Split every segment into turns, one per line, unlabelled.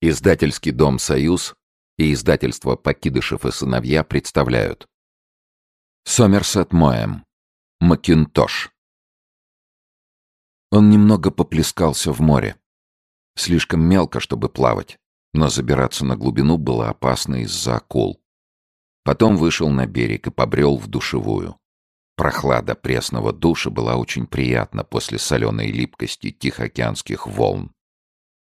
Издательский дом «Союз» и издательство «Покидышев и сыновья» представляют Сомерсет Моэм Макинтош Он немного поплескался в море. Слишком мелко, чтобы плавать, но забираться на глубину было опасно из-за акул. Потом вышел на берег и побрел в душевую. Прохлада пресного душа была очень приятна после соленой липкости тихоокеанских волн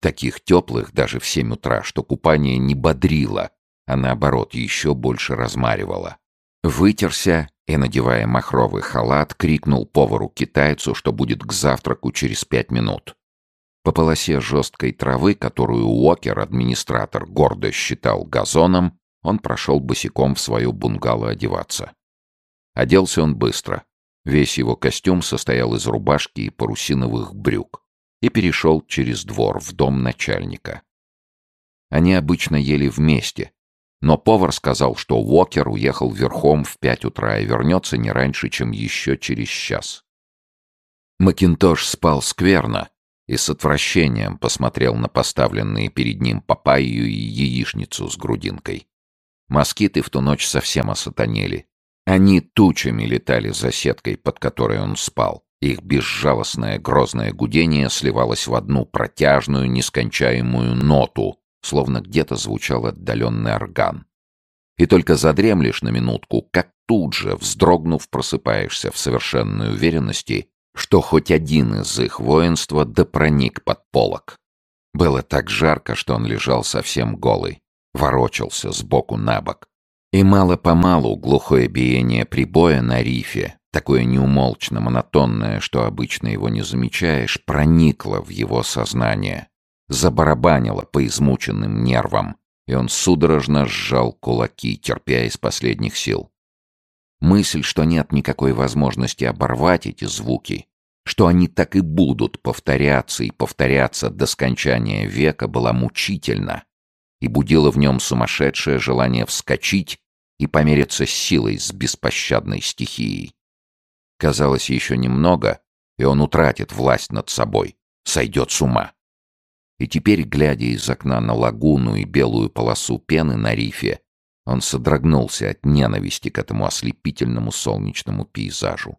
таких теплых даже в семь утра, что купание не бодрило, а наоборот еще больше размаривало. Вытерся и, надевая махровый халат, крикнул повару-китайцу, что будет к завтраку через пять минут. По полосе жесткой травы, которую Уокер, администратор, гордо считал газоном, он прошел босиком в свою бунгало одеваться. Оделся он быстро. Весь его костюм состоял из рубашки и парусиновых брюк и перешел через двор в дом начальника. Они обычно ели вместе, но повар сказал, что Уокер уехал верхом в пять утра и вернется не раньше, чем еще через час. Макинтош спал скверно и с отвращением посмотрел на поставленные перед ним папайю и яичницу с грудинкой. Москиты в ту ночь совсем осатанели. Они тучами летали за сеткой, под которой он спал. Их безжалостное грозное гудение сливалось в одну протяжную, нескончаемую ноту, словно где-то звучал отдаленный орган. И только задремлешь на минутку, как тут же, вздрогнув, просыпаешься в совершенной уверенности, что хоть один из их воинства да проник под полок. Было так жарко, что он лежал совсем голый, ворочался сбоку на бок. И мало-помалу глухое биение прибоя на рифе, такое неумолчно монотонное, что обычно его не замечаешь, проникло в его сознание, забарабанило по измученным нервам, и он судорожно сжал кулаки, терпя из последних сил. Мысль, что нет никакой возможности оборвать эти звуки, что они так и будут повторяться и повторяться до скончания века, была мучительна и будила в нем сумасшедшее желание вскочить и помериться силой с беспощадной стихией. Казалось, еще немного, и он утратит власть над собой, сойдет с ума. И теперь, глядя из окна на лагуну и белую полосу пены на рифе, он содрогнулся от ненависти к этому ослепительному солнечному пейзажу.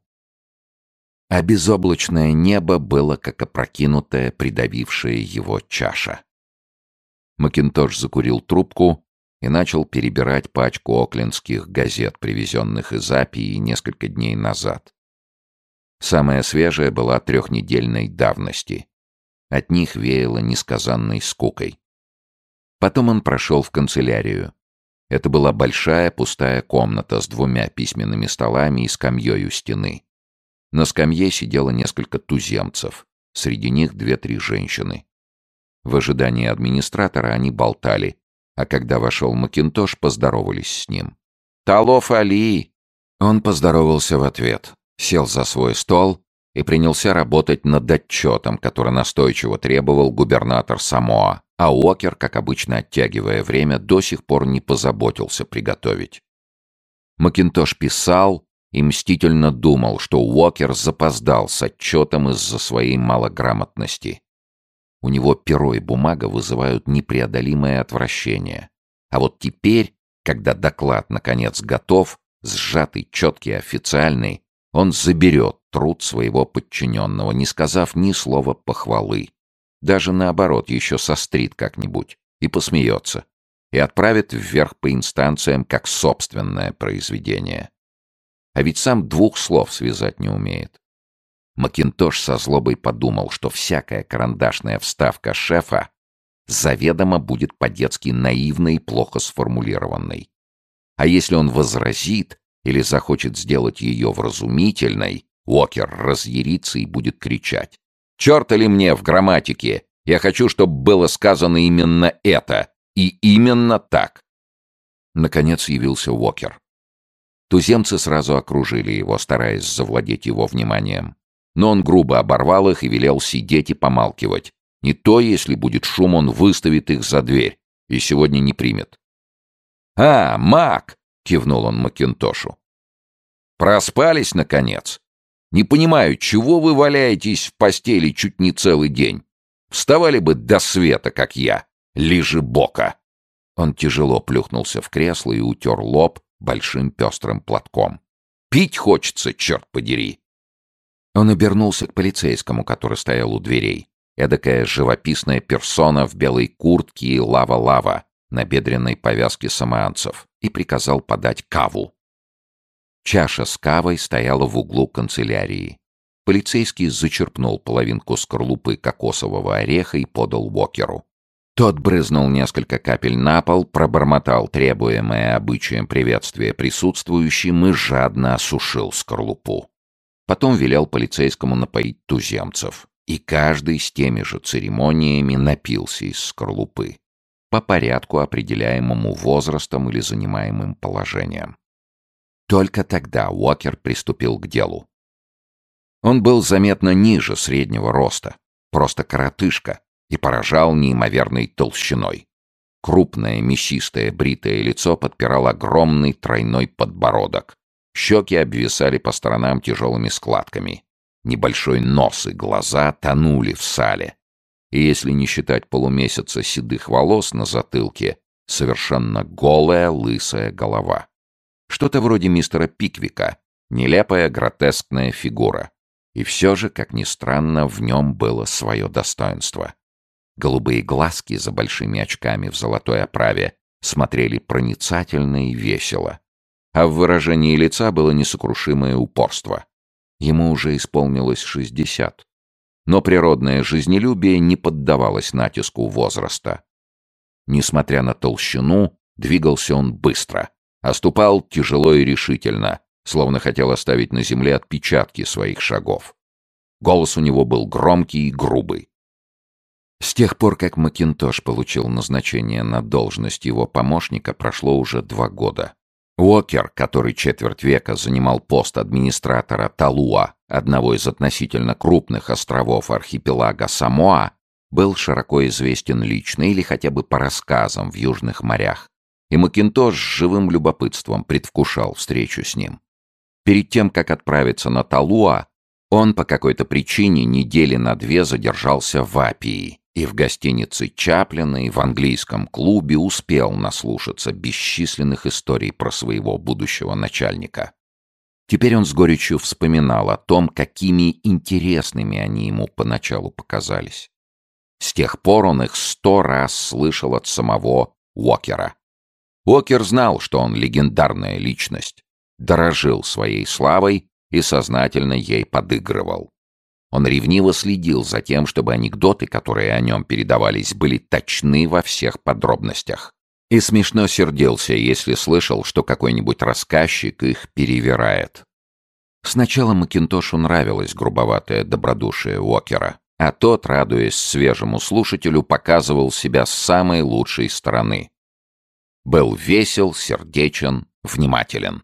А безоблачное небо было как опрокинутая, придавившая его чаша. Макинтош закурил трубку и начал перебирать пачку оклендских газет, привезенных из Апии несколько дней назад. Самая свежая была трехнедельной давности. От них веяло несказанной скукой. Потом он прошел в канцелярию. Это была большая пустая комната с двумя письменными столами и скамьей у стены. На скамье сидело несколько туземцев, среди них две-три женщины. В ожидании администратора они болтали, а когда вошел Макинтош, поздоровались с ним. «Талов Али!» Он поздоровался в ответ сел за свой стол и принялся работать над отчетом, который настойчиво требовал губернатор Самоа, а Уокер, как обычно оттягивая время, до сих пор не позаботился приготовить. Макинтош писал и мстительно думал, что Уокер запоздал с отчетом из-за своей малограмотности. У него перо и бумага вызывают непреодолимое отвращение. А вот теперь, когда доклад наконец готов, сжатый, четкий, официальный, он заберет труд своего подчиненного, не сказав ни слова похвалы. Даже наоборот, еще сострит как-нибудь и посмеется. И отправит вверх по инстанциям как собственное произведение. А ведь сам двух слов связать не умеет. Макинтош со злобой подумал, что всякая карандашная вставка шефа заведомо будет по-детски наивной и плохо сформулированной. А если он возразит, или захочет сделать ее вразумительной, Уокер разъярится и будет кричать. «Черт ли мне в грамматике! Я хочу, чтобы было сказано именно это, и именно так!» Наконец явился Уокер. Туземцы сразу окружили его, стараясь завладеть его вниманием. Но он грубо оборвал их и велел сидеть и помалкивать. Не то, если будет шум, он выставит их за дверь и сегодня не примет. «А, Мак!» — кивнул он Макинтошу. «Проспались, наконец? Не понимаю, чего вы валяетесь в постели чуть не целый день? Вставали бы до света, как я. Лижи бока!» Он тяжело плюхнулся в кресло и утер лоб большим пестрым платком. «Пить хочется, черт подери!» Он обернулся к полицейскому, который стоял у дверей. Эдакая живописная персона в белой куртке и лава-лава на бедренной повязке самоанцев и приказал подать каву. Чаша с кавой стояла в углу канцелярии. Полицейский зачерпнул половинку скорлупы кокосового ореха и подал Уокеру. Тот брызнул несколько капель на пол, пробормотал требуемое обычаем приветствие присутствующим и жадно осушил скорлупу. Потом велел полицейскому напоить туземцев, и каждый с теми же церемониями напился из скорлупы, по порядку, определяемому возрастом или занимаемым положением. Только тогда Уокер приступил к делу. Он был заметно ниже среднего роста, просто коротышка, и поражал неимоверной толщиной. Крупное, мясистое, бритое лицо подпирал огромный тройной подбородок. Щеки обвисали по сторонам тяжелыми складками. Небольшой нос и глаза тонули в сале. И если не считать полумесяца седых волос на затылке, совершенно голая лысая голова. Что-то вроде мистера Пиквика, нелепая гротескная фигура. И все же, как ни странно, в нем было свое достоинство. Голубые глазки за большими очками в золотой оправе смотрели проницательно и весело. А в выражении лица было несокрушимое упорство. Ему уже исполнилось шестьдесят. Но природное жизнелюбие не поддавалось натиску возраста. Несмотря на толщину, двигался он быстро, оступал тяжело и решительно, словно хотел оставить на земле отпечатки своих шагов. Голос у него был громкий и грубый. С тех пор, как Макинтош получил назначение на должность его помощника, прошло уже два года. Уокер, который четверть века занимал пост администратора Талуа, одного из относительно крупных островов архипелага Самоа, был широко известен лично или хотя бы по рассказам в южных морях. И Макинтош с живым любопытством предвкушал встречу с ним. Перед тем, как отправиться на Талуа, он по какой-то причине недели на две задержался в Апии и в гостинице Чаплина, и в английском клубе успел наслушаться бесчисленных историй про своего будущего начальника. Теперь он с горечью вспоминал о том, какими интересными они ему поначалу показались. С тех пор он их сто раз слышал от самого Уокера. Уокер знал, что он легендарная личность, дорожил своей славой и сознательно ей подыгрывал. Он ревниво следил за тем, чтобы анекдоты, которые о нем передавались, были точны во всех подробностях. И смешно сердился, если слышал, что какой-нибудь рассказчик их перевирает. Сначала Макинтошу нравилось грубоватое добродушие Уокера, а тот, радуясь свежему слушателю, показывал себя с самой лучшей стороны. Был весел, сердечен, внимателен.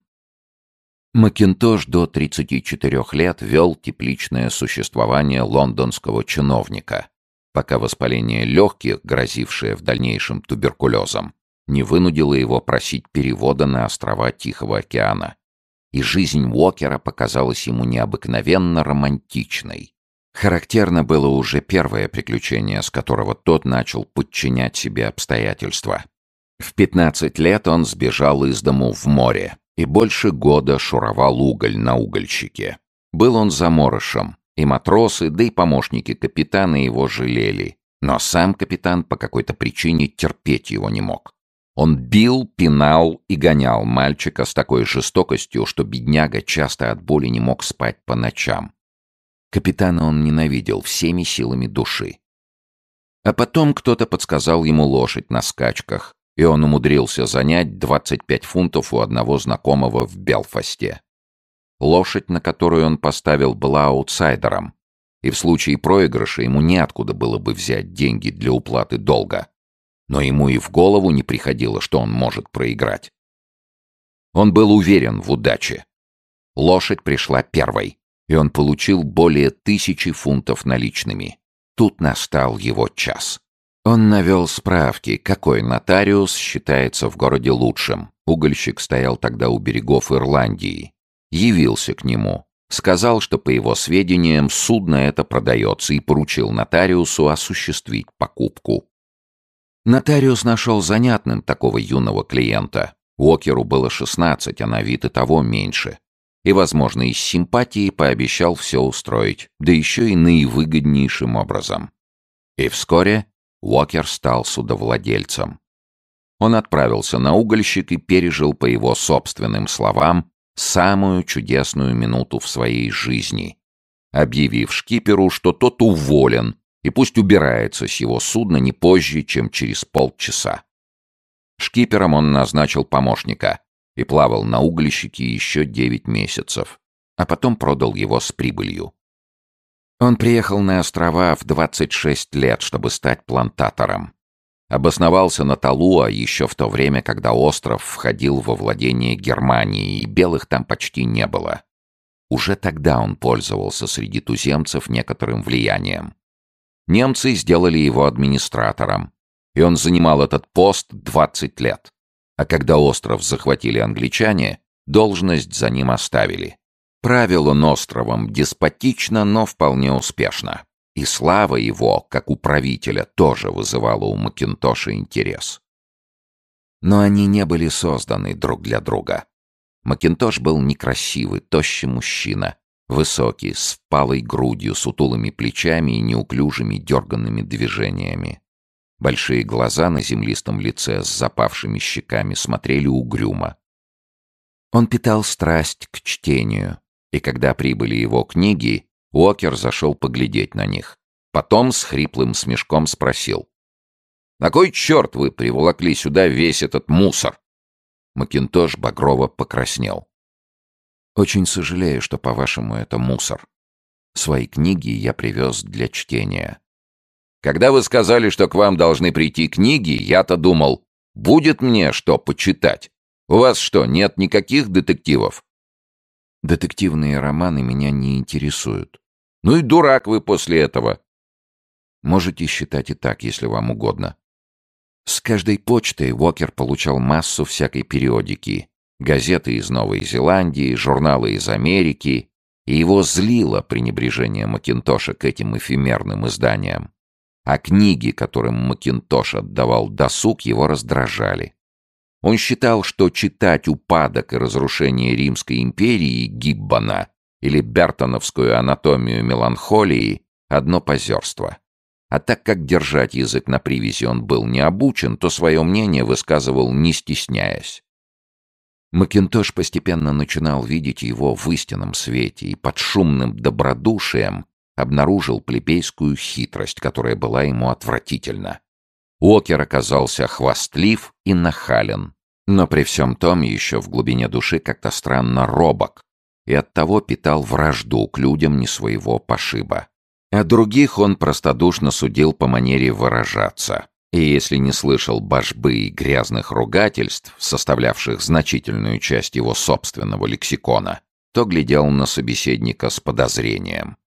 Макинтош до 34 лет вел тепличное существование лондонского чиновника, пока воспаление легких, грозившее в дальнейшем туберкулезом, не вынудило его просить перевода на острова Тихого океана. И жизнь Уокера показалась ему необыкновенно романтичной. Характерно было уже первое приключение, с которого тот начал подчинять себе обстоятельства. В 15 лет он сбежал из дому в море, и больше года шуровал уголь на угольщике. Был он заморышем, и матросы, да и помощники капитана его жалели. Но сам капитан по какой-то причине терпеть его не мог. Он бил, пинал и гонял мальчика с такой жестокостью, что бедняга часто от боли не мог спать по ночам. Капитана он ненавидел всеми силами души. А потом кто-то подсказал ему лошадь на скачках, и он умудрился занять 25 фунтов у одного знакомого в Белфасте. Лошадь, на которую он поставил, была аутсайдером, и в случае проигрыша ему неоткуда было бы взять деньги для уплаты долга. Но ему и в голову не приходило, что он может проиграть. Он был уверен в удаче. Лошадь пришла первой, и он получил более тысячи фунтов наличными. Тут настал его час. Он навел справки, какой нотариус считается в городе лучшим. Угольщик стоял тогда у берегов Ирландии. Явился к нему. Сказал, что, по его сведениям, судно это продается и поручил нотариусу осуществить покупку. Нотариус нашел занятным такого юного клиента. Уокеру было 16, а на вид и того меньше. И, возможно, из симпатии пообещал все устроить, да еще и наивыгоднейшим образом. И вскоре Уокер стал судовладельцем. Он отправился на угольщик и пережил, по его собственным словам, самую чудесную минуту в своей жизни, объявив шкиперу, что тот уволен и пусть убирается с его судна не позже, чем через полчаса. Шкипером он назначил помощника и плавал на угольщике еще девять месяцев, а потом продал его с прибылью. Он приехал на острова в 26 лет, чтобы стать плантатором. Обосновался на Талуа еще в то время, когда остров входил во владение Германии, и белых там почти не было. Уже тогда он пользовался среди туземцев некоторым влиянием. Немцы сделали его администратором, и он занимал этот пост 20 лет. А когда остров захватили англичане, должность за ним оставили. Правил он островом деспотично, но вполне успешно. И слава его, как управителя, тоже вызывала у Макинтоша интерес. Но они не были созданы друг для друга. Макинтош был некрасивый, тощий мужчина, высокий, с впалой грудью, сутулыми плечами и неуклюжими дерганными движениями. Большие глаза на землистом лице с запавшими щеками смотрели угрюмо. Он питал страсть к чтению, и когда прибыли его книги, Уокер зашел поглядеть на них. Потом с хриплым смешком спросил. «На кой черт вы приволокли сюда весь этот мусор?» Макинтош багрово покраснел. «Очень сожалею, что, по-вашему, это мусор. Свои книги я привез для чтения». «Когда вы сказали, что к вам должны прийти книги, я-то думал, будет мне что почитать. У вас что, нет никаких детективов?» Детективные романы меня не интересуют. Ну и дурак вы после этого. Можете считать и так, если вам угодно. С каждой почтой Уокер получал массу всякой периодики. Газеты из Новой Зеландии, журналы из Америки. И его злило пренебрежение Макинтоша к этим эфемерным изданиям. А книги, которым Макинтош отдавал досуг, его раздражали. Он считал, что читать упадок и разрушение Римской империи Гиббона или Бертоновскую анатомию меланхолии — одно позерство. А так как держать язык на привязи он был не обучен, то свое мнение высказывал не стесняясь. Макинтош постепенно начинал видеть его в истинном свете и под шумным добродушием обнаружил плебейскую хитрость, которая была ему отвратительна. Уокер оказался хвастлив и нахален, но при всем том еще в глубине души как-то странно робок и оттого питал вражду к людям не своего пошиба. А других он простодушно судил по манере выражаться. И если не слышал божбы и грязных ругательств, составлявших значительную часть его собственного лексикона, то глядел на собеседника с подозрением.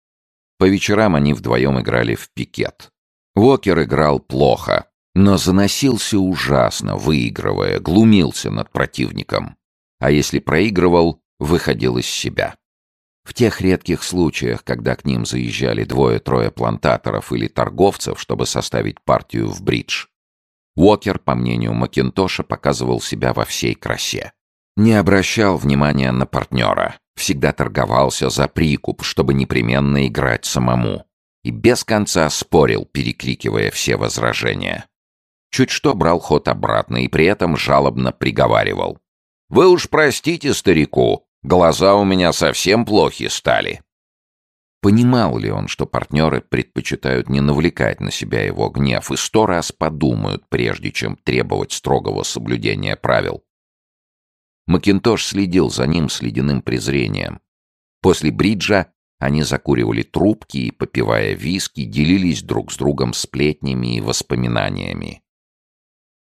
По вечерам они вдвоем играли в пикет. Уокер играл плохо, но заносился ужасно, выигрывая, глумился над противником. А если проигрывал, выходил из себя. В тех редких случаях, когда к ним заезжали двое-трое плантаторов или торговцев, чтобы составить партию в бридж, Уокер, по мнению Макинтоша, показывал себя во всей красе. Не обращал внимания на партнера, всегда торговался за прикуп, чтобы непременно играть самому. И без конца спорил, перекрикивая все возражения. Чуть что брал ход обратно и при этом жалобно приговаривал. «Вы уж простите старику, глаза у меня совсем плохи стали». Понимал ли он, что партнеры предпочитают не навлекать на себя его гнев и сто раз подумают, прежде чем требовать строгого соблюдения правил? Макинтош следил за ним с ледяным презрением. После бриджа они закуривали трубки и, попивая виски, делились друг с другом сплетнями и воспоминаниями.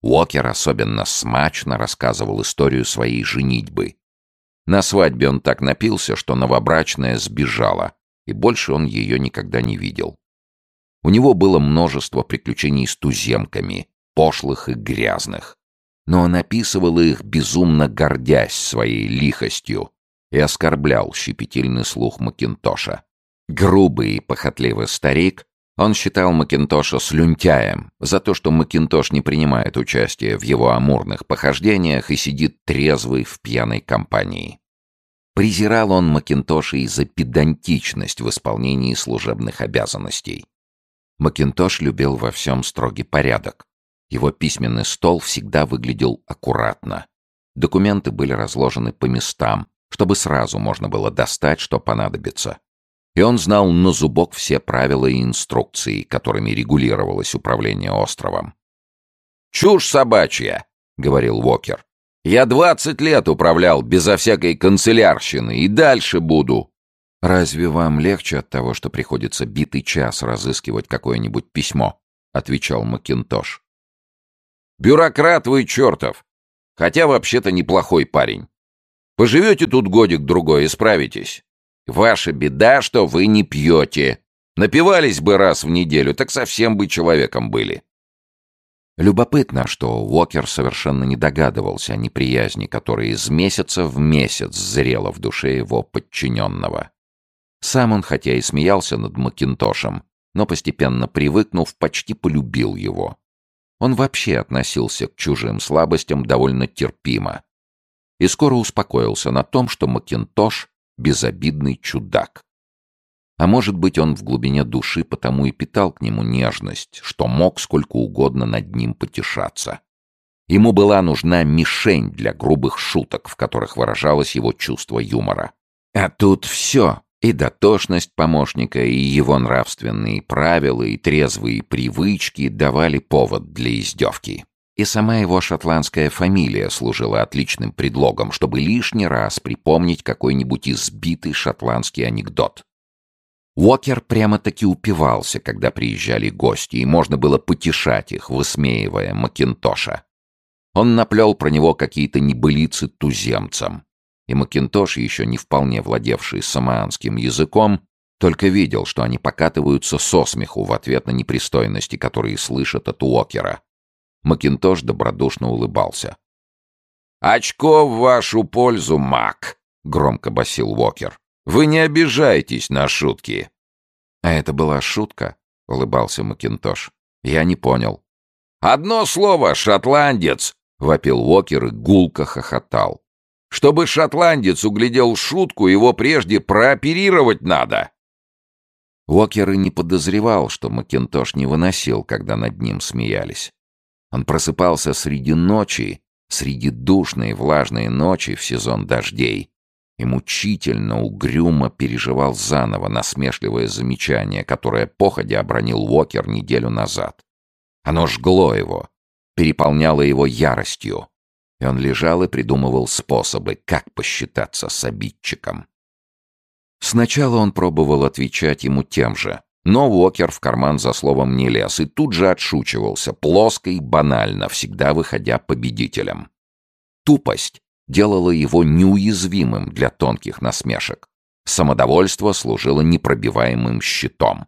Уокер особенно смачно рассказывал историю своей женитьбы. На свадьбе он так напился, что новобрачная сбежала, и больше он ее никогда не видел. У него было множество приключений с туземками, пошлых и грязных. Но он описывал их, безумно гордясь своей лихостью, и оскорблял щепетильный слух Макинтоша. Грубый и похотливый старик Он считал Макинтоша слюнтяем за то, что Макинтош не принимает участие в его амурных похождениях и сидит трезвый в пьяной компании. Презирал он Макинтоша из-за педантичность в исполнении служебных обязанностей. Макинтош любил во всем строгий порядок. Его письменный стол всегда выглядел аккуратно. Документы были разложены по местам, чтобы сразу можно было достать, что понадобится. И он знал на зубок все правила и инструкции, которыми регулировалось управление островом. «Чушь собачья!» — говорил Уокер. «Я двадцать лет управлял безо всякой канцелярщины и дальше буду». «Разве вам легче от того, что приходится битый час разыскивать какое-нибудь письмо?» — отвечал Макинтош. «Бюрократ вы чертов! Хотя вообще-то неплохой парень. Поживете тут годик-другой и справитесь. Ваша беда, что вы не пьете. Напивались бы раз в неделю, так совсем бы человеком были. Любопытно, что Уокер совершенно не догадывался о неприязни, которая из месяца в месяц зрела в душе его подчиненного. Сам он, хотя и смеялся над Макинтошем, но постепенно привыкнув, почти полюбил его. Он вообще относился к чужим слабостям довольно терпимо. И скоро успокоился на том, что Макинтош безобидный чудак. А может быть, он в глубине души потому и питал к нему нежность, что мог сколько угодно над ним потешаться. Ему была нужна мишень для грубых шуток, в которых выражалось его чувство юмора. А тут все, и дотошность помощника, и его нравственные правила, и трезвые привычки давали повод для издевки. И сама его шотландская фамилия служила отличным предлогом, чтобы лишний раз припомнить какой-нибудь избитый шотландский анекдот. Уокер прямо-таки упивался, когда приезжали гости, и можно было потешать их, высмеивая Макинтоша. Он наплел про него какие-то небылицы туземцам. И Макинтош, еще не вполне владевший самоанским языком, только видел, что они покатываются со смеху в ответ на непристойности, которые слышат от Уокера. Макинтош добродушно улыбался. «Очко в вашу пользу, Мак!» — громко басил Уокер. «Вы не обижайтесь на шутки!» «А это была шутка?» — улыбался Макинтош. «Я не понял». «Одно слово, шотландец!» — вопил Уокер и гулко хохотал. «Чтобы шотландец углядел шутку, его прежде прооперировать надо!» Уокер и не подозревал, что Макинтош не выносил, когда над ним смеялись. Он просыпался среди ночи, среди душной влажной ночи в сезон дождей, и мучительно, угрюмо переживал заново насмешливое замечание, которое походя обронил Уокер неделю назад. Оно жгло его, переполняло его яростью, и он лежал и придумывал способы, как посчитаться с обидчиком. Сначала он пробовал отвечать ему тем же, но Уокер в карман за словом не лез и тут же отшучивался, плоско и банально, всегда выходя победителем. Тупость делала его неуязвимым для тонких насмешек. Самодовольство служило непробиваемым щитом.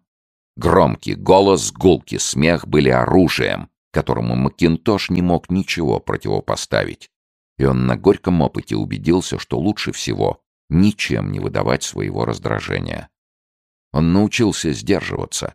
Громкий голос, гулкий смех были оружием, которому Макинтош не мог ничего противопоставить. И он на горьком опыте убедился, что лучше всего ничем не выдавать своего раздражения. Он научился сдерживаться.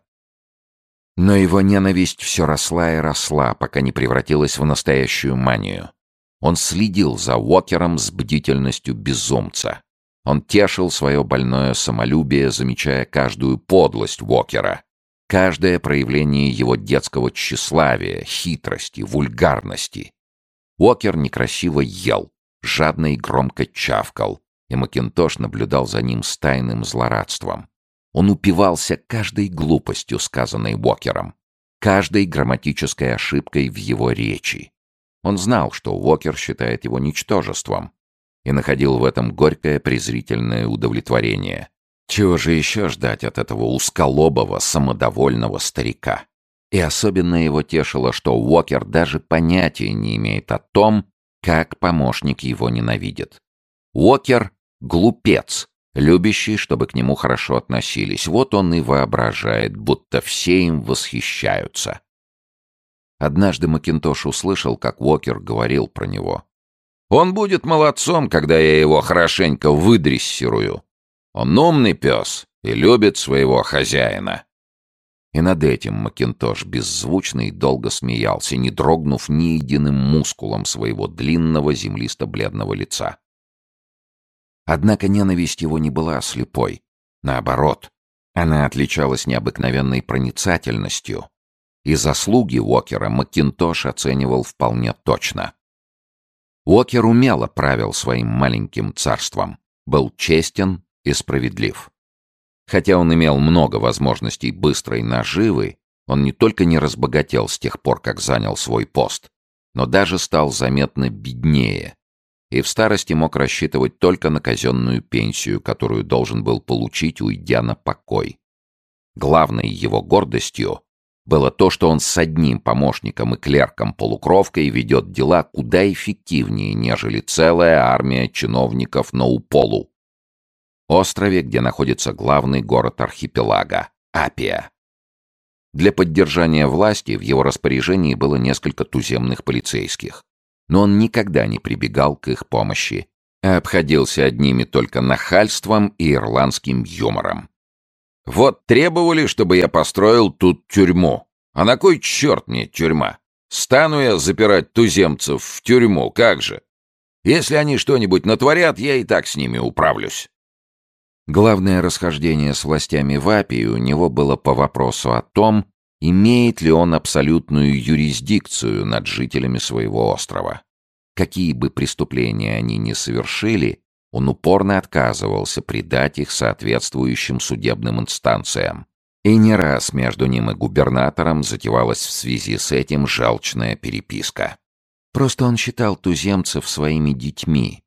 Но его ненависть все росла и росла, пока не превратилась в настоящую манию. Он следил за Уокером с бдительностью безумца. Он тешил свое больное самолюбие, замечая каждую подлость Уокера, каждое проявление его детского тщеславия, хитрости, вульгарности. Уокер некрасиво ел, жадно и громко чавкал, и Макинтош наблюдал за ним с тайным злорадством. Он упивался каждой глупостью, сказанной Уокером, каждой грамматической ошибкой в его речи. Он знал, что Уокер считает его ничтожеством, и находил в этом горькое презрительное удовлетворение. Чего же еще ждать от этого узколобого, самодовольного старика? И особенно его тешило, что Уокер даже понятия не имеет о том, как помощник его ненавидит. Уокер — глупец, любящий, чтобы к нему хорошо относились. Вот он и воображает, будто все им восхищаются. Однажды Макинтош услышал, как Уокер говорил про него. «Он будет молодцом, когда я его хорошенько выдрессирую. Он умный пес и любит своего хозяина». И над этим Макинтош беззвучно и долго смеялся, не дрогнув ни единым мускулом своего длинного землисто-бледного лица. Однако ненависть его не была слепой. Наоборот, она отличалась необыкновенной проницательностью, и заслуги Уокера Макинтош оценивал вполне точно. Уокер умело правил своим маленьким царством, был честен и справедлив. Хотя он имел много возможностей быстрой наживы, он не только не разбогател с тех пор, как занял свой пост, но даже стал заметно беднее и в старости мог рассчитывать только на казенную пенсию, которую должен был получить, уйдя на покой. Главной его гордостью было то, что он с одним помощником и клерком-полукровкой ведет дела куда эффективнее, нежели целая армия чиновников на Уполу, острове, где находится главный город архипелага — Апия. Для поддержания власти в его распоряжении было несколько туземных полицейских но он никогда не прибегал к их помощи, а обходился одними только нахальством и ирландским юмором. «Вот требовали, чтобы я построил тут тюрьму. А на кой черт мне тюрьма? Стану я запирать туземцев в тюрьму, как же? Если они что-нибудь натворят, я и так с ними управлюсь». Главное расхождение с властями в Апии у него было по вопросу о том, Имеет ли он абсолютную юрисдикцию над жителями своего острова? Какие бы преступления они ни совершили, он упорно отказывался предать их соответствующим судебным инстанциям. И не раз между ним и губернатором затевалась в связи с этим жалчная переписка. Просто он считал туземцев своими детьми.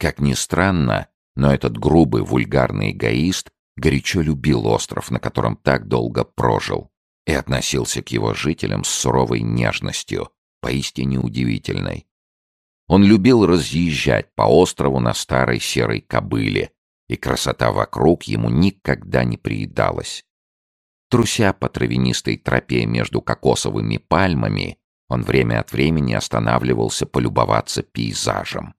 Как ни странно, но этот грубый, вульгарный эгоист горячо любил остров, на котором так долго прожил и относился к его жителям с суровой нежностью, поистине удивительной. Он любил разъезжать по острову на старой серой кобыле, и красота вокруг ему никогда не приедалась. Труся по травянистой тропе между кокосовыми пальмами, он время от времени останавливался полюбоваться пейзажем.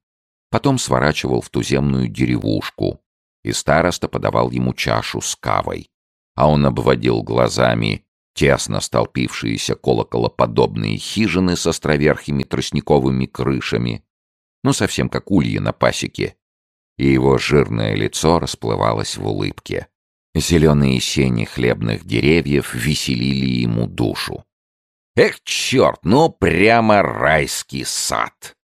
Потом сворачивал в туземную деревушку, и староста подавал ему чашу с кавой. А он обводил глазами тесно столпившиеся колоколоподобные хижины с островерхими тростниковыми крышами, ну совсем как ульи на пасеке, и его жирное лицо расплывалось в улыбке. Зеленые сени хлебных деревьев веселили ему душу. Эх, черт, ну прямо райский сад!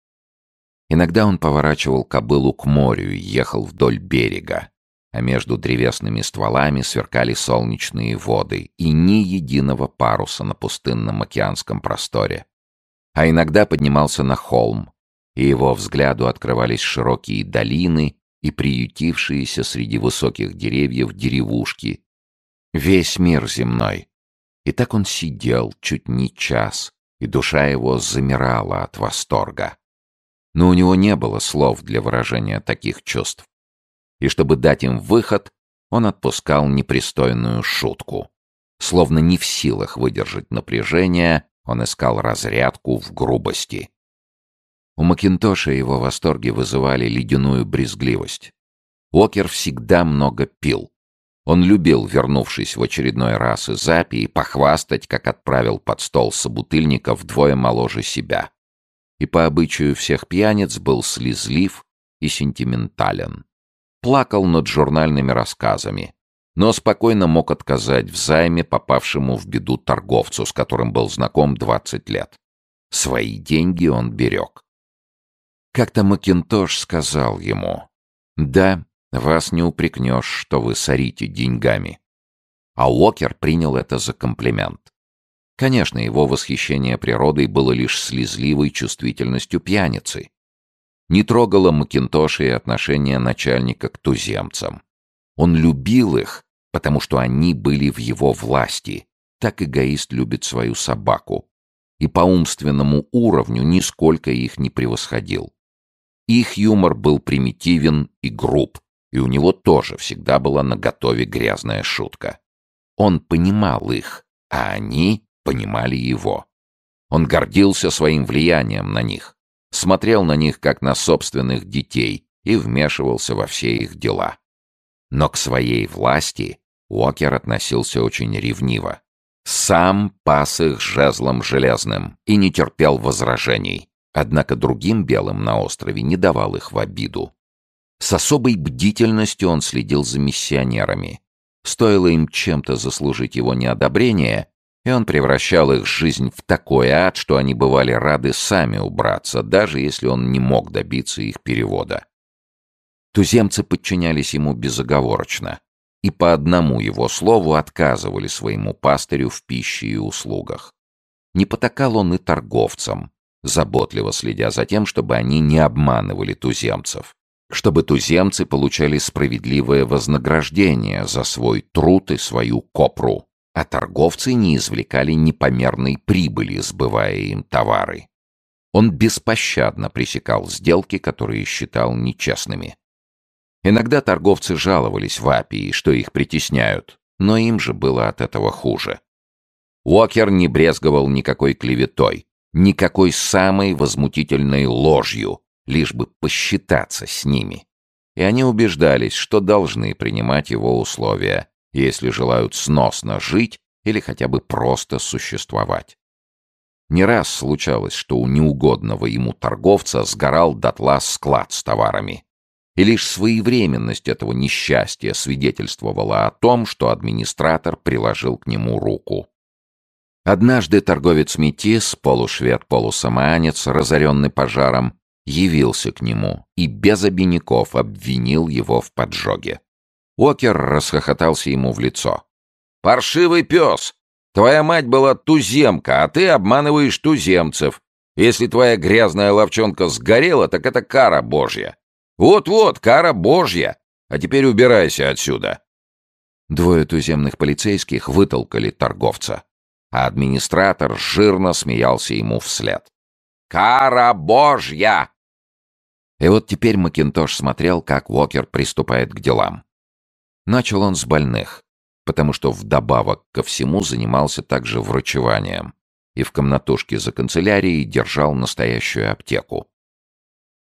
Иногда он поворачивал кобылу к морю и ехал вдоль берега а между древесными стволами сверкали солнечные воды и ни единого паруса на пустынном океанском просторе. А иногда поднимался на холм, и его взгляду открывались широкие долины и приютившиеся среди высоких деревьев деревушки. Весь мир земной. И так он сидел чуть не час, и душа его замирала от восторга. Но у него не было слов для выражения таких чувств и чтобы дать им выход, он отпускал непристойную шутку. Словно не в силах выдержать напряжение, он искал разрядку в грубости. У Макинтоша его восторги вызывали ледяную брезгливость. Уокер всегда много пил. Он любил, вернувшись в очередной раз из Апии, похвастать, как отправил под стол собутыльника вдвое моложе себя. И по обычаю всех пьяниц был слезлив и сентиментален плакал над журнальными рассказами, но спокойно мог отказать в займе попавшему в беду торговцу, с которым был знаком 20 лет. Свои деньги он берег. Как-то Макинтош сказал ему, «Да, вас не упрекнешь, что вы сорите деньгами». А Уокер принял это за комплимент. Конечно, его восхищение природой было лишь слезливой чувствительностью пьяницы не трогало Макинтоша и отношение начальника к туземцам. Он любил их, потому что они были в его власти. Так эгоист любит свою собаку. И по умственному уровню нисколько их не превосходил. Их юмор был примитивен и груб, и у него тоже всегда была наготове грязная шутка. Он понимал их, а они понимали его. Он гордился своим влиянием на них смотрел на них как на собственных детей и вмешивался во все их дела. Но к своей власти Уокер относился очень ревниво. Сам пас их жезлом железным и не терпел возражений. Однако другим белым на острове не давал их в обиду. С особой бдительностью он следил за миссионерами. Стоило им чем-то заслужить его неодобрение, и он превращал их жизнь в такой ад, что они бывали рады сами убраться, даже если он не мог добиться их перевода. Туземцы подчинялись ему безоговорочно и по одному его слову отказывали своему пастырю в пище и услугах. Не потакал он и торговцам, заботливо следя за тем, чтобы они не обманывали туземцев, чтобы туземцы получали справедливое вознаграждение за свой труд и свою копру, а торговцы не извлекали непомерной прибыли, сбывая им товары. Он беспощадно пресекал сделки, которые считал нечестными. Иногда торговцы жаловались в Апии, что их притесняют, но им же было от этого хуже. Уокер не брезговал никакой клеветой, никакой самой возмутительной ложью, лишь бы посчитаться с ними. И они убеждались, что должны принимать его условия, если желают сносно жить или хотя бы просто существовать. Не раз случалось, что у неугодного ему торговца сгорал дотла склад с товарами. И лишь своевременность этого несчастья свидетельствовала о том, что администратор приложил к нему руку. Однажды торговец Метис, полушвед-полусаманец, разоренный пожаром, явился к нему и без обиняков обвинил его в поджоге. Окер расхохотался ему в лицо. «Паршивый пес! Твоя мать была туземка, а ты обманываешь туземцев. Если твоя грязная ловчонка сгорела, так это кара божья. Вот-вот, кара божья. А теперь убирайся отсюда. Двое туземных полицейских вытолкали торговца, а администратор жирно смеялся ему вслед. «Кара божья!» И вот теперь Макинтош смотрел, как Уокер приступает к делам. Начал он с больных, потому что вдобавок ко всему занимался также врачеванием и в комнатушке за канцелярией держал настоящую аптеку.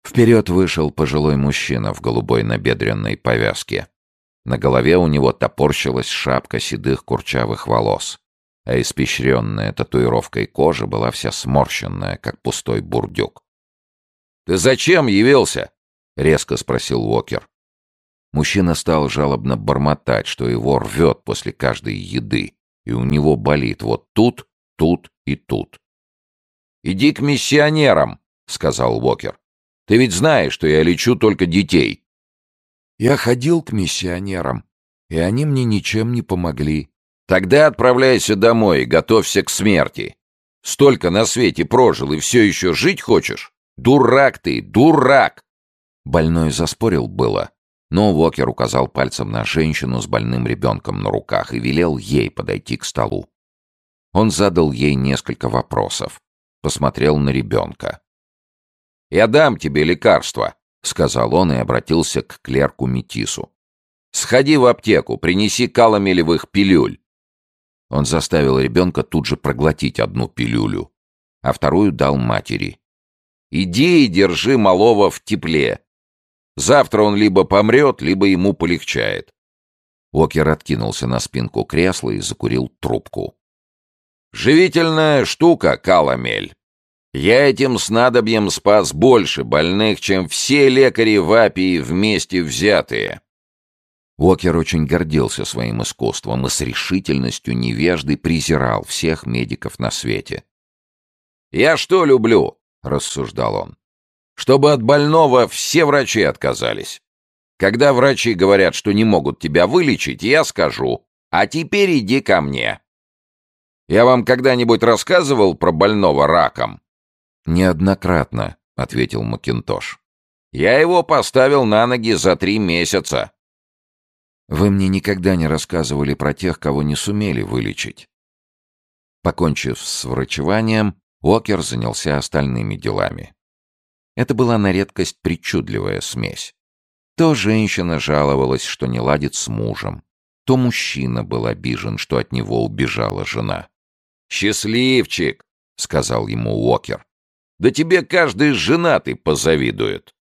Вперед вышел пожилой мужчина в голубой набедренной повязке. На голове у него топорщилась шапка седых курчавых волос, а испещренная татуировкой кожа была вся сморщенная, как пустой бурдюк. «Ты зачем явился?» — резко спросил Уокер. Мужчина стал жалобно бормотать, что его рвет после каждой еды, и у него болит вот тут, тут и тут. «Иди к миссионерам», — сказал Уокер. Ты ведь знаешь, что я лечу только детей». Я ходил к миссионерам, и они мне ничем не помогли. Тогда отправляйся домой и готовься к смерти. Столько на свете прожил и все еще жить хочешь? Дурак ты, дурак!» Больной заспорил было, но Уокер указал пальцем на женщину с больным ребенком на руках и велел ей подойти к столу. Он задал ей несколько вопросов, посмотрел на ребенка. «Я дам тебе лекарство», — сказал он и обратился к клерку Метису. «Сходи в аптеку, принеси каламелевых пилюль». Он заставил ребенка тут же проглотить одну пилюлю, а вторую дал матери. «Иди и держи малого в тепле. Завтра он либо помрет, либо ему полегчает». Окер откинулся на спинку кресла и закурил трубку. «Живительная штука, каламель. Я этим снадобьем спас больше больных, чем все лекари в Апии вместе взятые. Уокер очень гордился своим искусством и с решительностью невежды презирал всех медиков на свете. «Я что люблю?» — рассуждал он. «Чтобы от больного все врачи отказались. Когда врачи говорят, что не могут тебя вылечить, я скажу, а теперь иди ко мне. Я вам когда-нибудь рассказывал про больного раком?» «Неоднократно», — ответил Макинтош. «Я его поставил на ноги за три месяца». «Вы мне никогда не рассказывали про тех, кого не сумели вылечить». Покончив с врачеванием, Уокер занялся остальными делами. Это была на редкость причудливая смесь. То женщина жаловалась, что не ладит с мужем, то мужчина был обижен, что от него убежала жена. «Счастливчик!» — сказал ему Уокер. Да тебе каждый женатый позавидует.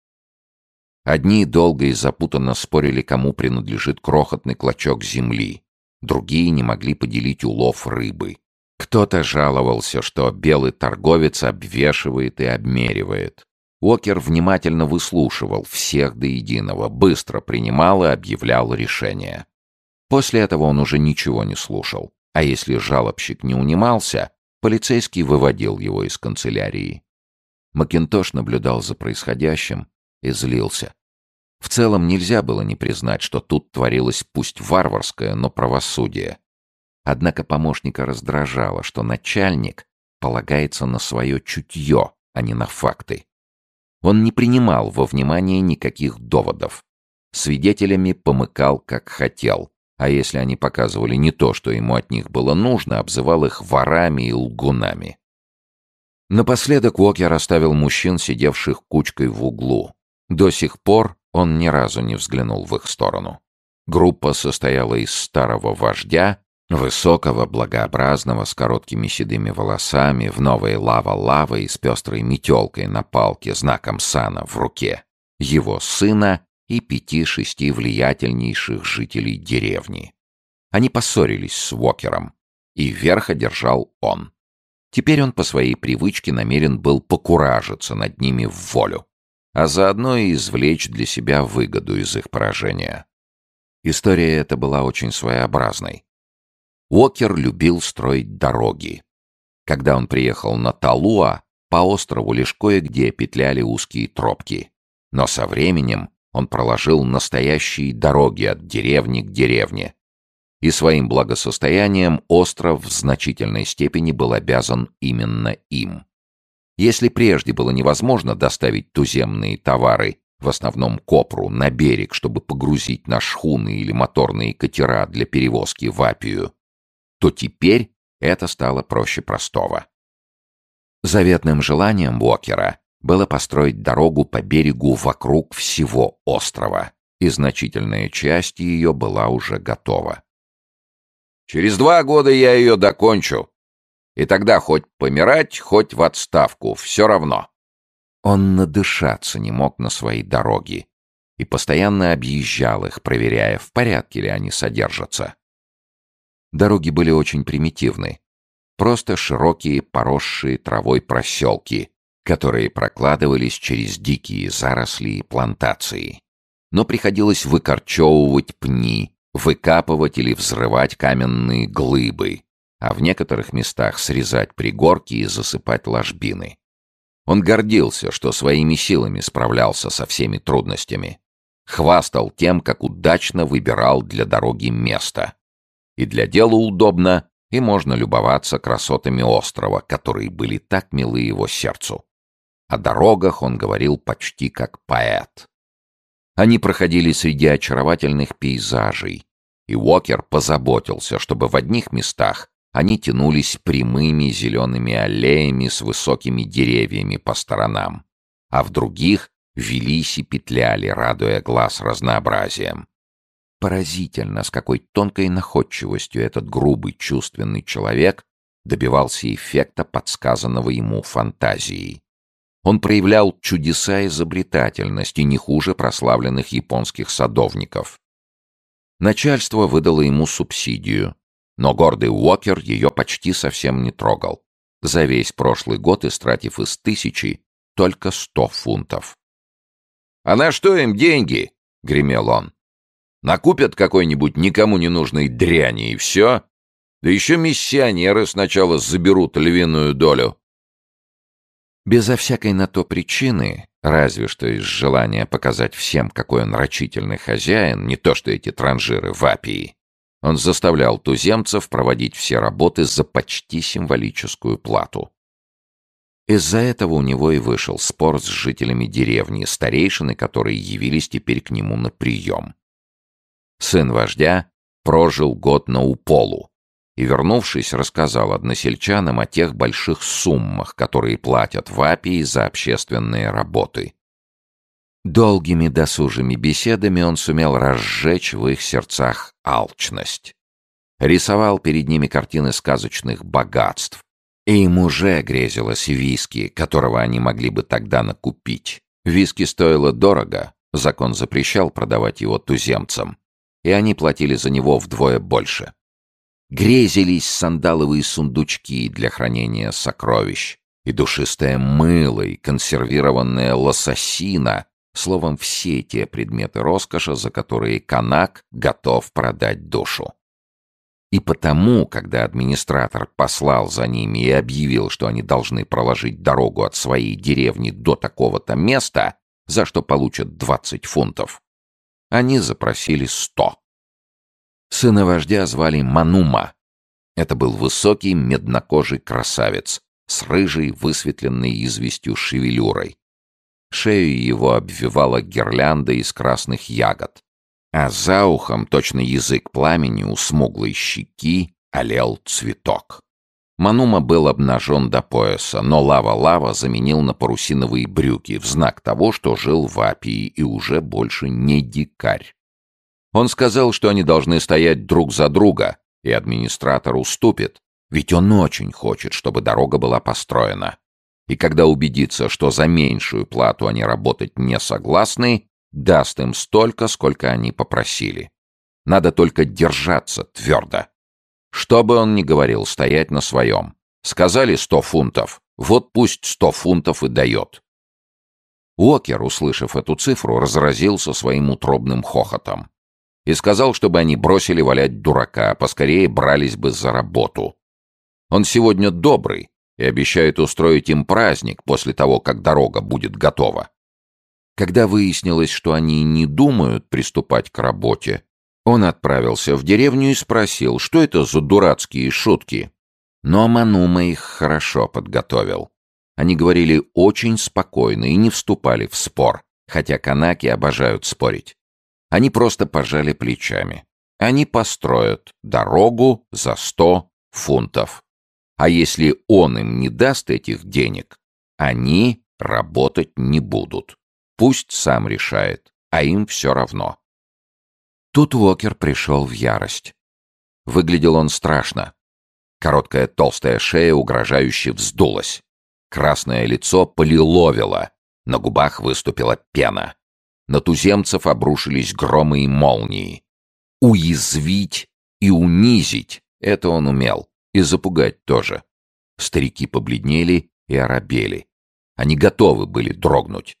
Одни долго и запутанно спорили, кому принадлежит крохотный клочок земли. Другие не могли поделить улов рыбы. Кто-то жаловался, что белый торговец обвешивает и обмеривает. Уокер внимательно выслушивал всех до единого, быстро принимал и объявлял решение. После этого он уже ничего не слушал, а если жалобщик не унимался, полицейский выводил его из канцелярии. Макинтош наблюдал за происходящим и злился. В целом нельзя было не признать, что тут творилось пусть варварское, но правосудие. Однако помощника раздражало, что начальник полагается на свое чутье, а не на факты. Он не принимал во внимание никаких доводов. Свидетелями помыкал, как хотел, а если они показывали не то, что ему от них было нужно, обзывал их ворами и лгунами. Напоследок Уокер оставил мужчин, сидевших кучкой в углу. До сих пор он ни разу не взглянул в их сторону. Группа состояла из старого вождя Высокого, благообразного, с короткими седыми волосами, в новой лава-лава и с пестрой метелкой на палке, знаком сана в руке, его сына и пяти-шести влиятельнейших жителей деревни. Они поссорились с Уокером, и верх одержал он. Теперь он по своей привычке намерен был покуражиться над ними в волю, а заодно и извлечь для себя выгоду из их поражения. История эта была очень своеобразной. Уокер любил строить дороги. Когда он приехал на Талуа, по острову лишь кое-где петляли узкие тропки. Но со временем он проложил настоящие дороги от деревни к деревне. И своим благосостоянием остров в значительной степени был обязан именно им. Если прежде было невозможно доставить туземные товары, в основном копру, на берег, чтобы погрузить на шхуны или моторные катера для перевозки в Апию, то теперь это стало проще простого. Заветным желанием Уокера было построить дорогу по берегу вокруг всего острова, и значительная часть ее была уже готова. «Через два года я ее докончу, и тогда хоть помирать, хоть в отставку, все равно». Он надышаться не мог на свои дороги и постоянно объезжал их, проверяя, в порядке ли они содержатся. Дороги были очень примитивны. Просто широкие, поросшие травой проселки, которые прокладывались через дикие заросли и плантации. Но приходилось выкорчевывать пни, выкапывать или взрывать каменные глыбы, а в некоторых местах срезать пригорки и засыпать ложбины. Он гордился, что своими силами справлялся со всеми трудностями. Хвастал тем, как удачно выбирал для дороги место. И для дела удобно, и можно любоваться красотами острова, которые были так милы его сердцу. О дорогах он говорил почти как поэт. Они проходили среди очаровательных пейзажей, и Уокер позаботился, чтобы в одних местах они тянулись прямыми зелеными аллеями с высокими деревьями по сторонам, а в других велись и петляли, радуя глаз разнообразием. Поразительно, с какой тонкой находчивостью этот грубый чувственный человек добивался эффекта, подсказанного ему фантазией. Он проявлял чудеса изобретательности не хуже прославленных японских садовников. Начальство выдало ему субсидию, но гордый Уокер ее почти совсем не трогал, за весь прошлый год истратив из тысячи только сто фунтов. «А на что им деньги?» — гремел он. Накупят какой-нибудь никому не нужной дряни и все. Да еще миссионеры сначала заберут львиную долю. Безо всякой на то причины, разве что из желания показать всем, какой он рачительный хозяин, не то что эти транжиры в Апии, он заставлял туземцев проводить все работы за почти символическую плату. Из-за этого у него и вышел спор с жителями деревни, старейшины, которые явились теперь к нему на прием сын вождя, прожил год на Уполу и, вернувшись, рассказал односельчанам о тех больших суммах, которые платят в Апии за общественные работы. Долгими досужими беседами он сумел разжечь в их сердцах алчность. Рисовал перед ними картины сказочных богатств, и им уже грезилось виски, которого они могли бы тогда накупить. Виски стоило дорого, закон запрещал продавать его туземцам и они платили за него вдвое больше. Грезились сандаловые сундучки для хранения сокровищ, и душистое мыло, и консервированная лососина, словом, все те предметы роскоши, за которые Канак готов продать душу. И потому, когда администратор послал за ними и объявил, что они должны проложить дорогу от своей деревни до такого-то места, за что получат 20 фунтов, они запросили 100. Сына вождя звали Манума. Это был высокий меднокожий красавец с рыжей, высветленной известью шевелюрой. Шею его обвивала гирлянда из красных ягод, а за ухом, точно язык пламени, у смуглой щеки олел цветок. Манума был обнажен до пояса, но Лава-Лава заменил на парусиновые брюки в знак того, что жил в Апии и уже больше не дикарь. Он сказал, что они должны стоять друг за друга, и администратор уступит, ведь он очень хочет, чтобы дорога была построена. И когда убедится, что за меньшую плату они работать не согласны, даст им столько, сколько они попросили. Надо только держаться твердо. Что бы он ни говорил, стоять на своем. Сказали сто фунтов, вот пусть сто фунтов и дает. Уокер, услышав эту цифру, разразился своим утробным хохотом и сказал, чтобы они бросили валять дурака, а поскорее брались бы за работу. Он сегодня добрый и обещает устроить им праздник после того, как дорога будет готова. Когда выяснилось, что они не думают приступать к работе, он отправился в деревню и спросил, что это за дурацкие шутки. Но Манума их хорошо подготовил. Они говорили очень спокойно и не вступали в спор, хотя канаки обожают спорить. Они просто пожали плечами. Они построят дорогу за сто фунтов. А если он им не даст этих денег, они работать не будут. Пусть сам решает, а им все равно. Тут Уокер пришел в ярость. Выглядел он страшно. Короткая толстая шея угрожающе вздулась. Красное лицо полиловило. На губах выступила пена. На туземцев обрушились громы и молнии. Уязвить и унизить — это он умел. И запугать тоже. Старики побледнели и оробели. Они готовы были дрогнуть.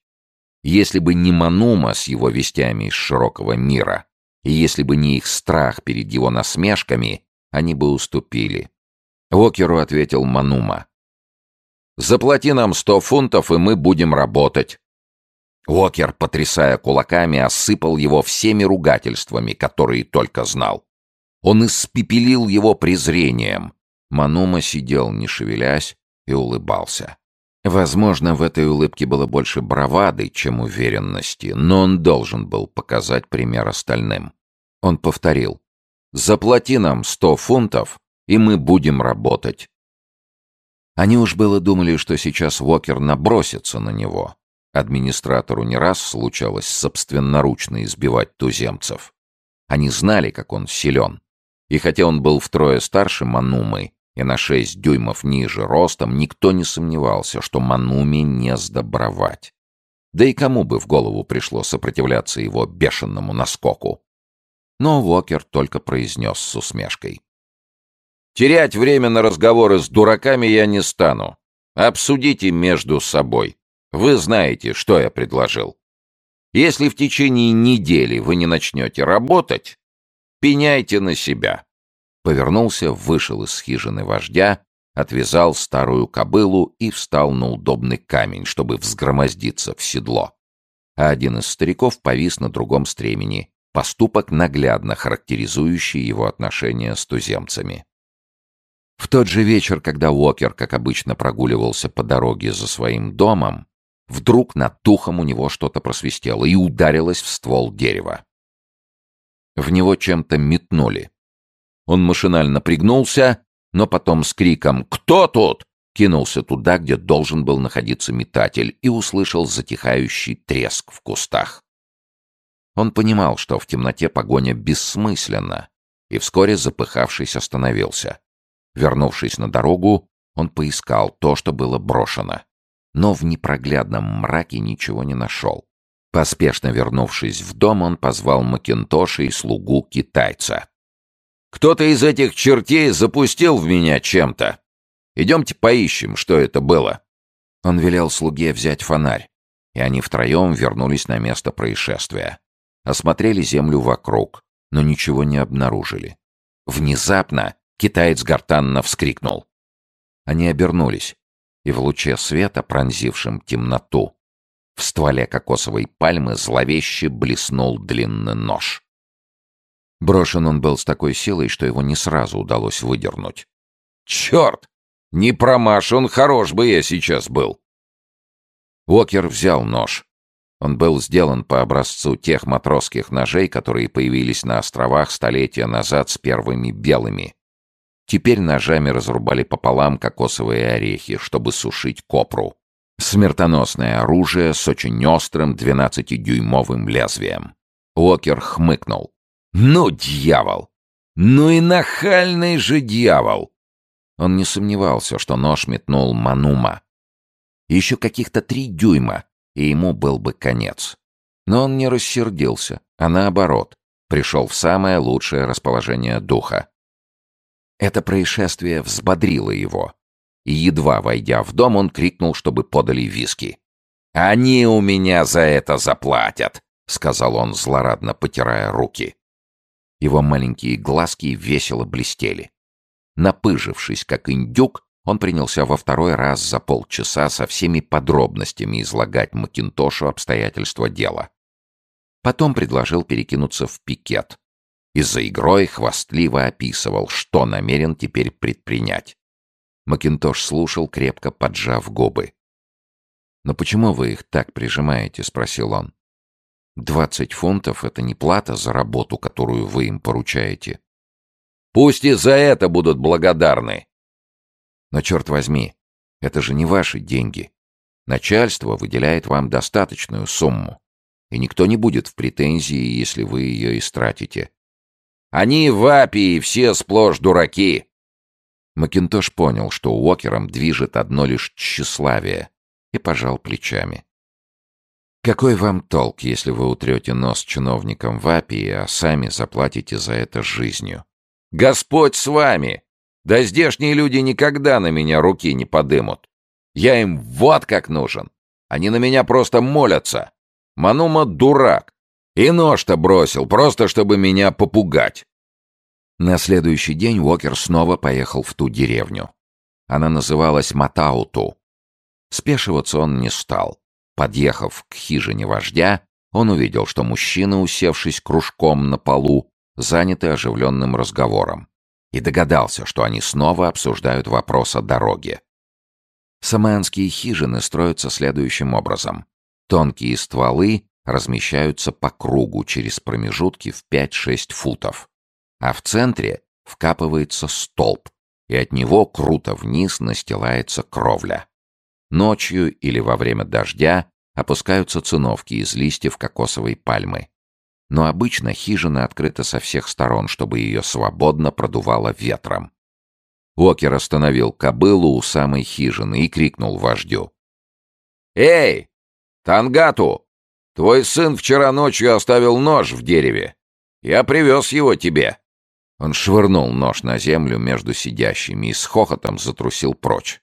Если бы не Манума с его вестями из широкого мира, и если бы не их страх перед его насмешками, они бы уступили. Вокеру ответил Манума. «Заплати нам сто фунтов, и мы будем работать». Уокер, потрясая кулаками, осыпал его всеми ругательствами, которые только знал. Он испепелил его презрением. Манума сидел, не шевелясь, и улыбался. Возможно, в этой улыбке было больше бравады, чем уверенности, но он должен был показать пример остальным. Он повторил. «Заплати нам сто фунтов, и мы будем работать». Они уж было думали, что сейчас Уокер набросится на него. Администратору не раз случалось собственноручно избивать туземцев. Они знали, как он силен. И хотя он был втрое старше Манумы, и на шесть дюймов ниже ростом, никто не сомневался, что Мануми не сдобровать. Да и кому бы в голову пришло сопротивляться его бешеному наскоку? Но Уокер только произнес с усмешкой. «Терять время на разговоры с дураками я не стану. Обсудите между собой. Вы знаете, что я предложил. Если в течение недели вы не начнете работать, пеняйте на себя повернулся, вышел из хижины вождя, отвязал старую кобылу и встал на удобный камень, чтобы взгромоздиться в седло. А один из стариков повис на другом стремени, поступок, наглядно характеризующий его отношения с туземцами. В тот же вечер, когда Уокер, как обычно, прогуливался по дороге за своим домом, вдруг над тухом у него что-то просвистело и ударилось в ствол дерева. В него чем-то метнули. Он машинально пригнулся, но потом с криком «Кто тут?» кинулся туда, где должен был находиться метатель, и услышал затихающий треск в кустах. Он понимал, что в темноте погоня бессмысленна, и вскоре, запыхавшись, остановился. Вернувшись на дорогу, он поискал то, что было брошено. Но в непроглядном мраке ничего не нашел. Поспешно вернувшись в дом, он позвал Макинтоша и слугу китайца. Кто-то из этих чертей запустил в меня чем-то. Идемте поищем, что это было». Он велел слуге взять фонарь, и они втроем вернулись на место происшествия. Осмотрели землю вокруг, но ничего не обнаружили. Внезапно китаец гортанно вскрикнул. Они обернулись, и в луче света, пронзившем темноту, в стволе кокосовой пальмы зловеще блеснул длинный нож. Брошен он был с такой силой, что его не сразу удалось выдернуть. «Черт! Не промашь, хорош бы я сейчас был!» Уокер взял нож. Он был сделан по образцу тех матросских ножей, которые появились на островах столетия назад с первыми белыми. Теперь ножами разрубали пополам кокосовые орехи, чтобы сушить копру. Смертоносное оружие с очень острым двенадцатидюймовым лезвием. Уокер хмыкнул. «Ну, дьявол! Ну и нахальный же дьявол!» Он не сомневался, что нож метнул Манума. Еще каких-то три дюйма, и ему был бы конец. Но он не рассердился, а наоборот, пришел в самое лучшее расположение духа. Это происшествие взбодрило его, и, едва войдя в дом, он крикнул, чтобы подали виски. «Они у меня за это заплатят!» — сказал он, злорадно потирая руки. Его маленькие глазки весело блестели. Напыжившись, как индюк, он принялся во второй раз за полчаса со всеми подробностями излагать Макинтошу обстоятельства дела. Потом предложил перекинуться в пикет. И за игрой хвастливо описывал, что намерен теперь предпринять. Макинтош слушал, крепко поджав губы. «Но почему вы их так прижимаете?» — спросил он. «Двадцать фунтов — это не плата за работу, которую вы им поручаете». «Пусть и за это будут благодарны!» «Но, черт возьми, это же не ваши деньги. Начальство выделяет вам достаточную сумму, и никто не будет в претензии, если вы ее истратите». «Они в все сплошь дураки!» Макинтош понял, что Уокером движет одно лишь тщеславие, и пожал плечами. «Какой вам толк, если вы утрете нос чиновникам в Апии, а сами заплатите за это жизнью?» «Господь с вами! Да здешние люди никогда на меня руки не подымут. Я им вот как нужен. Они на меня просто молятся. Манума дурак. И нож-то бросил, просто чтобы меня попугать. На следующий день Уокер снова поехал в ту деревню. Она называлась Матауту. Спешиваться он не стал. Подъехав к хижине вождя, он увидел, что мужчины, усевшись кружком на полу, заняты оживленным разговором, и догадался, что они снова обсуждают вопрос о дороге. Саманские хижины строятся следующим образом. Тонкие стволы размещаются по кругу через промежутки в 5-6 футов а в центре вкапывается столб, и от него круто вниз настилается кровля. Ночью или во время дождя опускаются циновки из листьев кокосовой пальмы. Но обычно хижина открыта со всех сторон, чтобы ее свободно продувало ветром. Уокер остановил кобылу у самой хижины и крикнул вождю. «Эй, Тангату! Твой сын вчера ночью оставил нож в дереве. Я привез его тебе. Он швырнул нож на землю между сидящими и с хохотом затрусил прочь.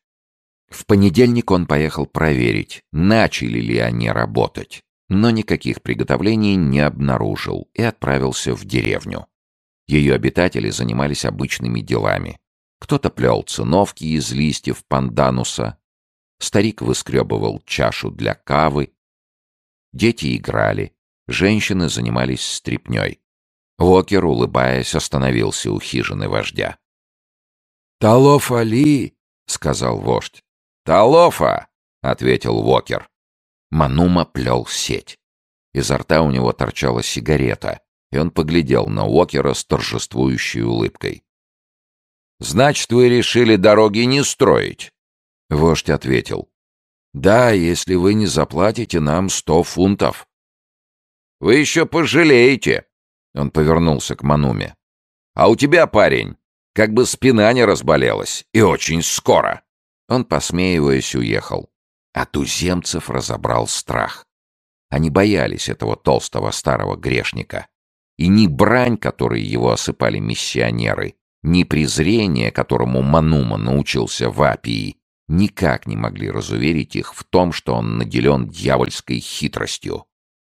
В понедельник он поехал проверить, начали ли они работать, но никаких приготовлений не обнаружил и отправился в деревню. Ее обитатели занимались обычными делами. Кто-то плел циновки из листьев пандануса, старик выскребывал чашу для кавы, дети играли, женщины занимались стряпней. Уокер, улыбаясь, остановился у хижины вождя. «Талоф Али!» — сказал вождь. «Талофа!» — ответил Уокер. Манума плел сеть. Изо рта у него торчала сигарета, и он поглядел на Уокера с торжествующей улыбкой. «Значит, вы решили дороги не строить?» Вождь ответил. «Да, если вы не заплатите нам сто фунтов». «Вы еще пожалеете!» Он повернулся к Мануме. «А у тебя, парень, как бы спина не разболелась, и очень скоро!» Он, посмеиваясь, уехал. А туземцев разобрал страх. Они боялись этого толстого старого грешника. И ни брань, которой его осыпали миссионеры, ни презрение, которому Манума научился в Апии, никак не могли разуверить их в том, что он наделен дьявольской хитростью,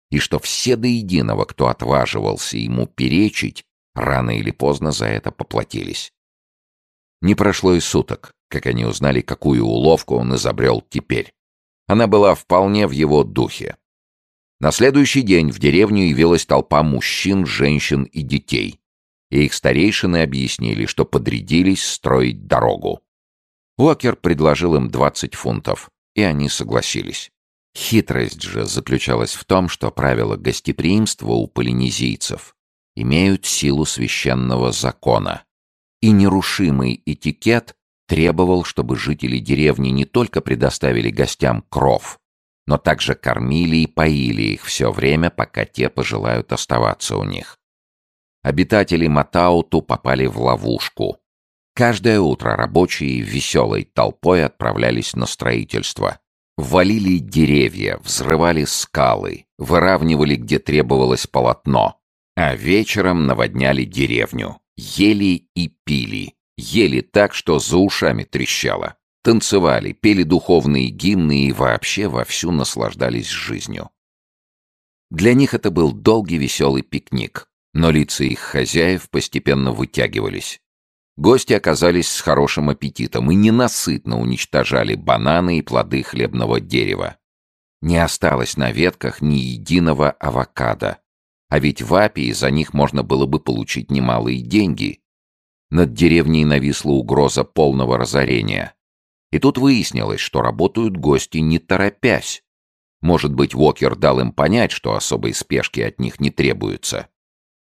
и что все до единого, кто отваживался ему перечить, рано или поздно за это поплатились. Не прошло и суток, как они узнали, какую уловку он изобрел теперь. Она была вполне в его духе. На следующий день в деревню явилась толпа мужчин, женщин и детей. И их старейшины объяснили, что подрядились строить дорогу. Уокер предложил им 20 фунтов, и они согласились. Хитрость же заключалась в том, что правила гостеприимства у полинезийцев имеют силу священного закона, и нерушимый этикет требовал, чтобы жители деревни не только предоставили гостям кров, но также кормили и поили их все время, пока те пожелают оставаться у них. Обитатели Матауту попали в ловушку. Каждое утро рабочие веселой толпой отправлялись на строительство. Валили деревья, взрывали скалы, выравнивали, где требовалось полотно, а вечером наводняли деревню. Ели и пили. Ели так, что за ушами трещало. Танцевали, пели духовные гимны и вообще вовсю наслаждались жизнью. Для них это был долгий веселый пикник, но лица их хозяев постепенно вытягивались. Гости оказались с хорошим аппетитом и ненасытно уничтожали бананы и плоды хлебного дерева. Не осталось на ветках ни единого авокадо. А ведь в Апии за них можно было бы получить немалые деньги. Над деревней нависла угроза полного разорения. И тут выяснилось, что работают гости не торопясь. Может быть, Уокер дал им понять, что особой спешки от них не требуется.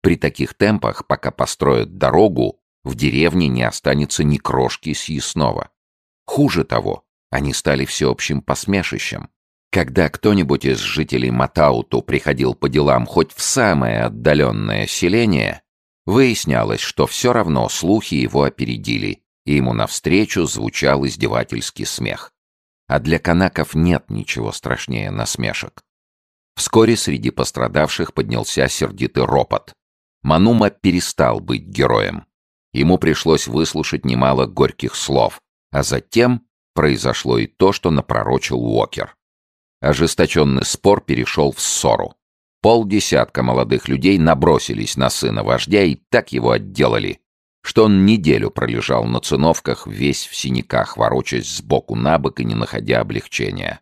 При таких темпах, пока построят дорогу, в деревне не останется ни крошки съестного. Хуже того, они стали всеобщим посмешищем. Когда кто-нибудь из жителей Матауту приходил по делам хоть в самое отдаленное селение, выяснялось, что все равно слухи его опередили, и ему навстречу звучал издевательский смех. А для канаков нет ничего страшнее насмешек. Вскоре среди пострадавших поднялся сердитый ропот. Манума перестал быть героем. Ему пришлось выслушать немало горьких слов, а затем произошло и то, что напророчил Уокер. Ожесточенный спор перешел в ссору. Полдесятка молодых людей набросились на сына вождя и так его отделали, что он неделю пролежал на циновках весь в синяках, ворочаясь сбоку на бок и не находя облегчения.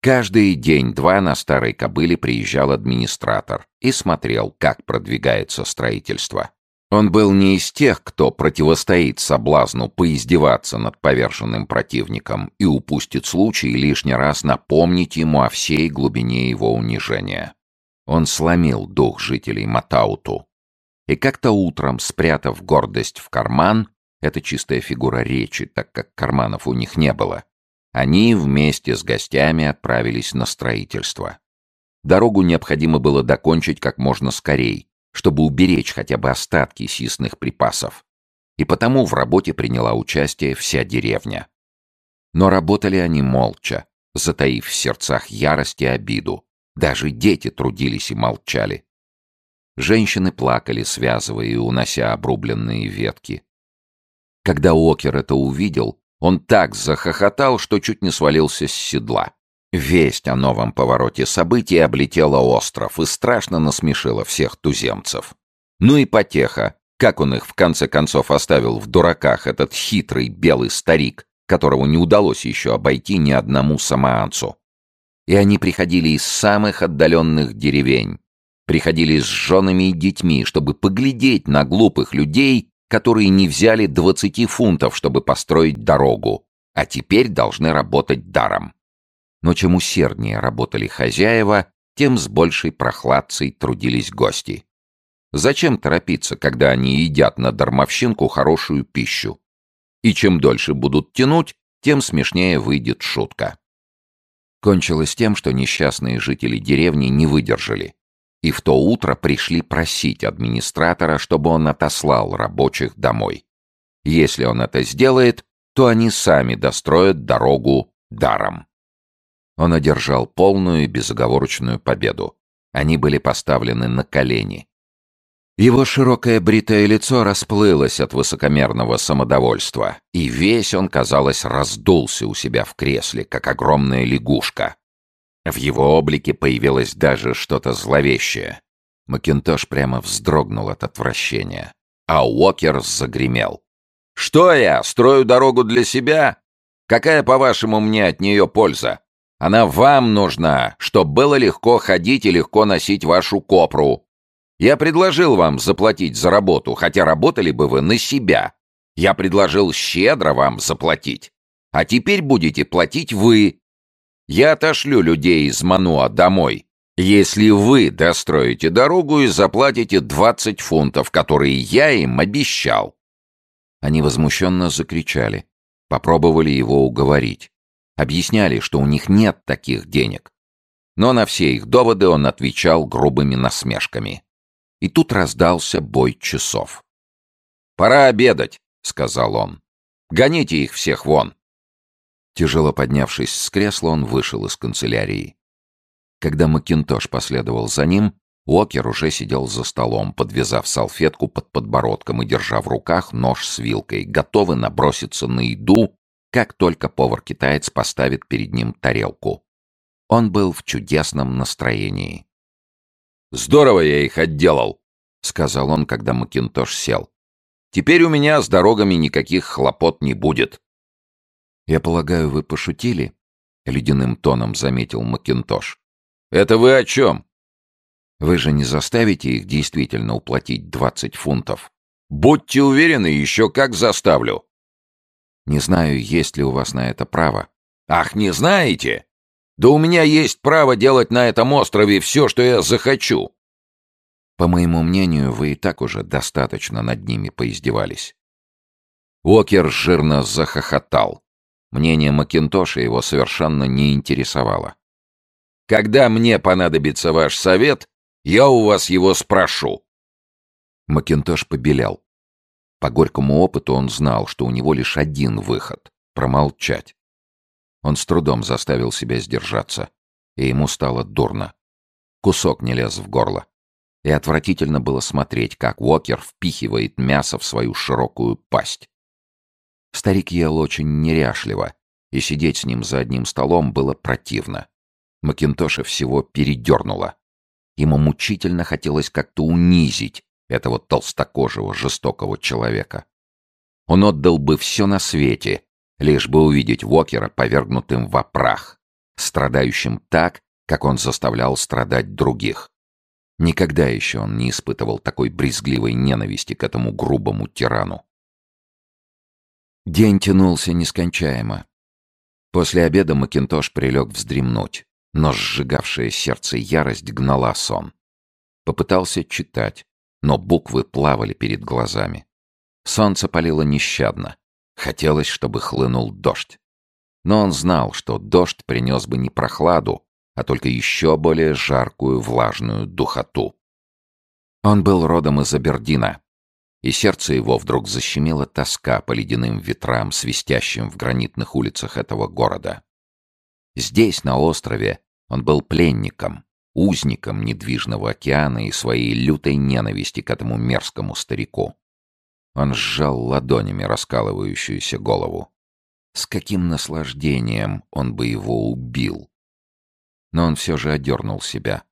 Каждый день-два на старой кобыле приезжал администратор и смотрел, как продвигается строительство. Он был не из тех, кто противостоит соблазну поиздеваться над поверженным противником и упустит случай лишний раз напомнить ему о всей глубине его унижения. Он сломил дух жителей Матауту, и как-то утром, спрятав гордость в карман, это чистая фигура речи, так как карманов у них не было, они вместе с гостями отправились на строительство. Дорогу необходимо было докончить как можно скорей, чтобы уберечь хотя бы остатки съестных припасов. И потому в работе приняла участие вся деревня. Но работали они молча, затаив в сердцах ярость и обиду. Даже дети трудились и молчали. Женщины плакали, связывая и унося обрубленные ветки. Когда Окер это увидел, он так захохотал, что чуть не свалился с седла. Весть о новом повороте событий облетела остров и страшно насмешила всех туземцев. Ну и потеха, как он их в конце концов оставил в дураках, этот хитрый белый старик, которого не удалось еще обойти ни одному самоанцу. И они приходили из самых отдаленных деревень, приходили с женами и детьми, чтобы поглядеть на глупых людей, которые не взяли 20 фунтов, чтобы построить дорогу, а теперь должны работать даром. Но чем усерднее работали хозяева, тем с большей прохладцей трудились гости. Зачем торопиться, когда они едят на дармовщинку хорошую пищу? И чем дольше будут тянуть, тем смешнее выйдет шутка. Кончилось тем, что несчастные жители деревни не выдержали и в то утро пришли просить администратора, чтобы он отослал рабочих домой. Если он это сделает, то они сами достроят дорогу даром. Он одержал полную безоговорочную победу. Они были поставлены на колени. Его широкое бритое лицо расплылось от высокомерного самодовольства, и весь он, казалось, раздулся у себя в кресле, как огромная лягушка. В его облике появилось даже что-то зловещее. Макинтош прямо вздрогнул от отвращения, а Уокер загремел. «Что я, строю дорогу для себя? Какая, по-вашему, мне от нее польза? Она вам нужна, чтобы было легко ходить и легко носить вашу копру. Я предложил вам заплатить за работу, хотя работали бы вы на себя. Я предложил щедро вам заплатить. А теперь будете платить вы. Я отошлю людей из Мануа домой, если вы достроите дорогу и заплатите 20 фунтов, которые я им обещал. Они возмущенно закричали. Попробовали его уговорить. Объясняли, что у них нет таких денег. Но на все их доводы он отвечал грубыми насмешками. И тут раздался бой часов. «Пора обедать», — сказал он. «Гоните их всех вон». Тяжело поднявшись с кресла, он вышел из канцелярии. Когда Макинтош последовал за ним, Уокер уже сидел за столом, подвязав салфетку под подбородком и держа в руках нож с вилкой, готовый наброситься на еду, как только повар-китаец поставит перед ним тарелку. Он был в чудесном настроении. «Здорово я их отделал», — сказал он, когда Макинтош сел. «Теперь у меня с дорогами никаких хлопот не будет». «Я полагаю, вы пошутили?» — ледяным тоном заметил Макинтош. «Это вы о чем?» Вы же не заставите их действительно уплатить 20 фунтов. Будьте уверены, еще как заставлю. Не знаю, есть ли у вас на это право. Ах, не знаете? Да у меня есть право делать на этом острове все, что я захочу. По моему мнению, вы и так уже достаточно над ними поиздевались. Уокер жирно захохотал. Мнение Макинтоша его совершенно не интересовало. «Когда мне понадобится ваш совет, я у вас его спрошу». Макинтош побелел. По горькому опыту он знал, что у него лишь один выход — промолчать. Он с трудом заставил себя сдержаться, и ему стало дурно. Кусок не лез в горло. И отвратительно было смотреть, как Уокер впихивает мясо в свою широкую пасть. Старик ел очень неряшливо, и сидеть с ним за одним столом было противно. Макинтоша всего передернуло. Ему мучительно хотелось как-то унизить этого толстокожего, жестокого человека. Он отдал бы все на свете, лишь бы увидеть Уокера повергнутым в опрах, страдающим так, как он заставлял страдать других. Никогда еще он не испытывал такой брезгливой ненависти к этому грубому тирану. День тянулся нескончаемо. После обеда Макинтош прилег вздремнуть но сжигавшая сердце ярость гнала сон. Попытался читать, но буквы плавали перед глазами. Солнце палило нещадно. Хотелось, чтобы хлынул дождь. Но он знал, что дождь принес бы не прохладу, а только еще более жаркую влажную духоту. Он был родом из Абердина, и сердце его вдруг защемило тоска по ледяным ветрам, свистящим в гранитных улицах этого города. Здесь, на острове, он был пленником, узником недвижного океана и своей лютой ненависти к этому мерзкому старику. Он сжал ладонями раскалывающуюся голову. С каким наслаждением он бы его убил! Но он все же одернул себя.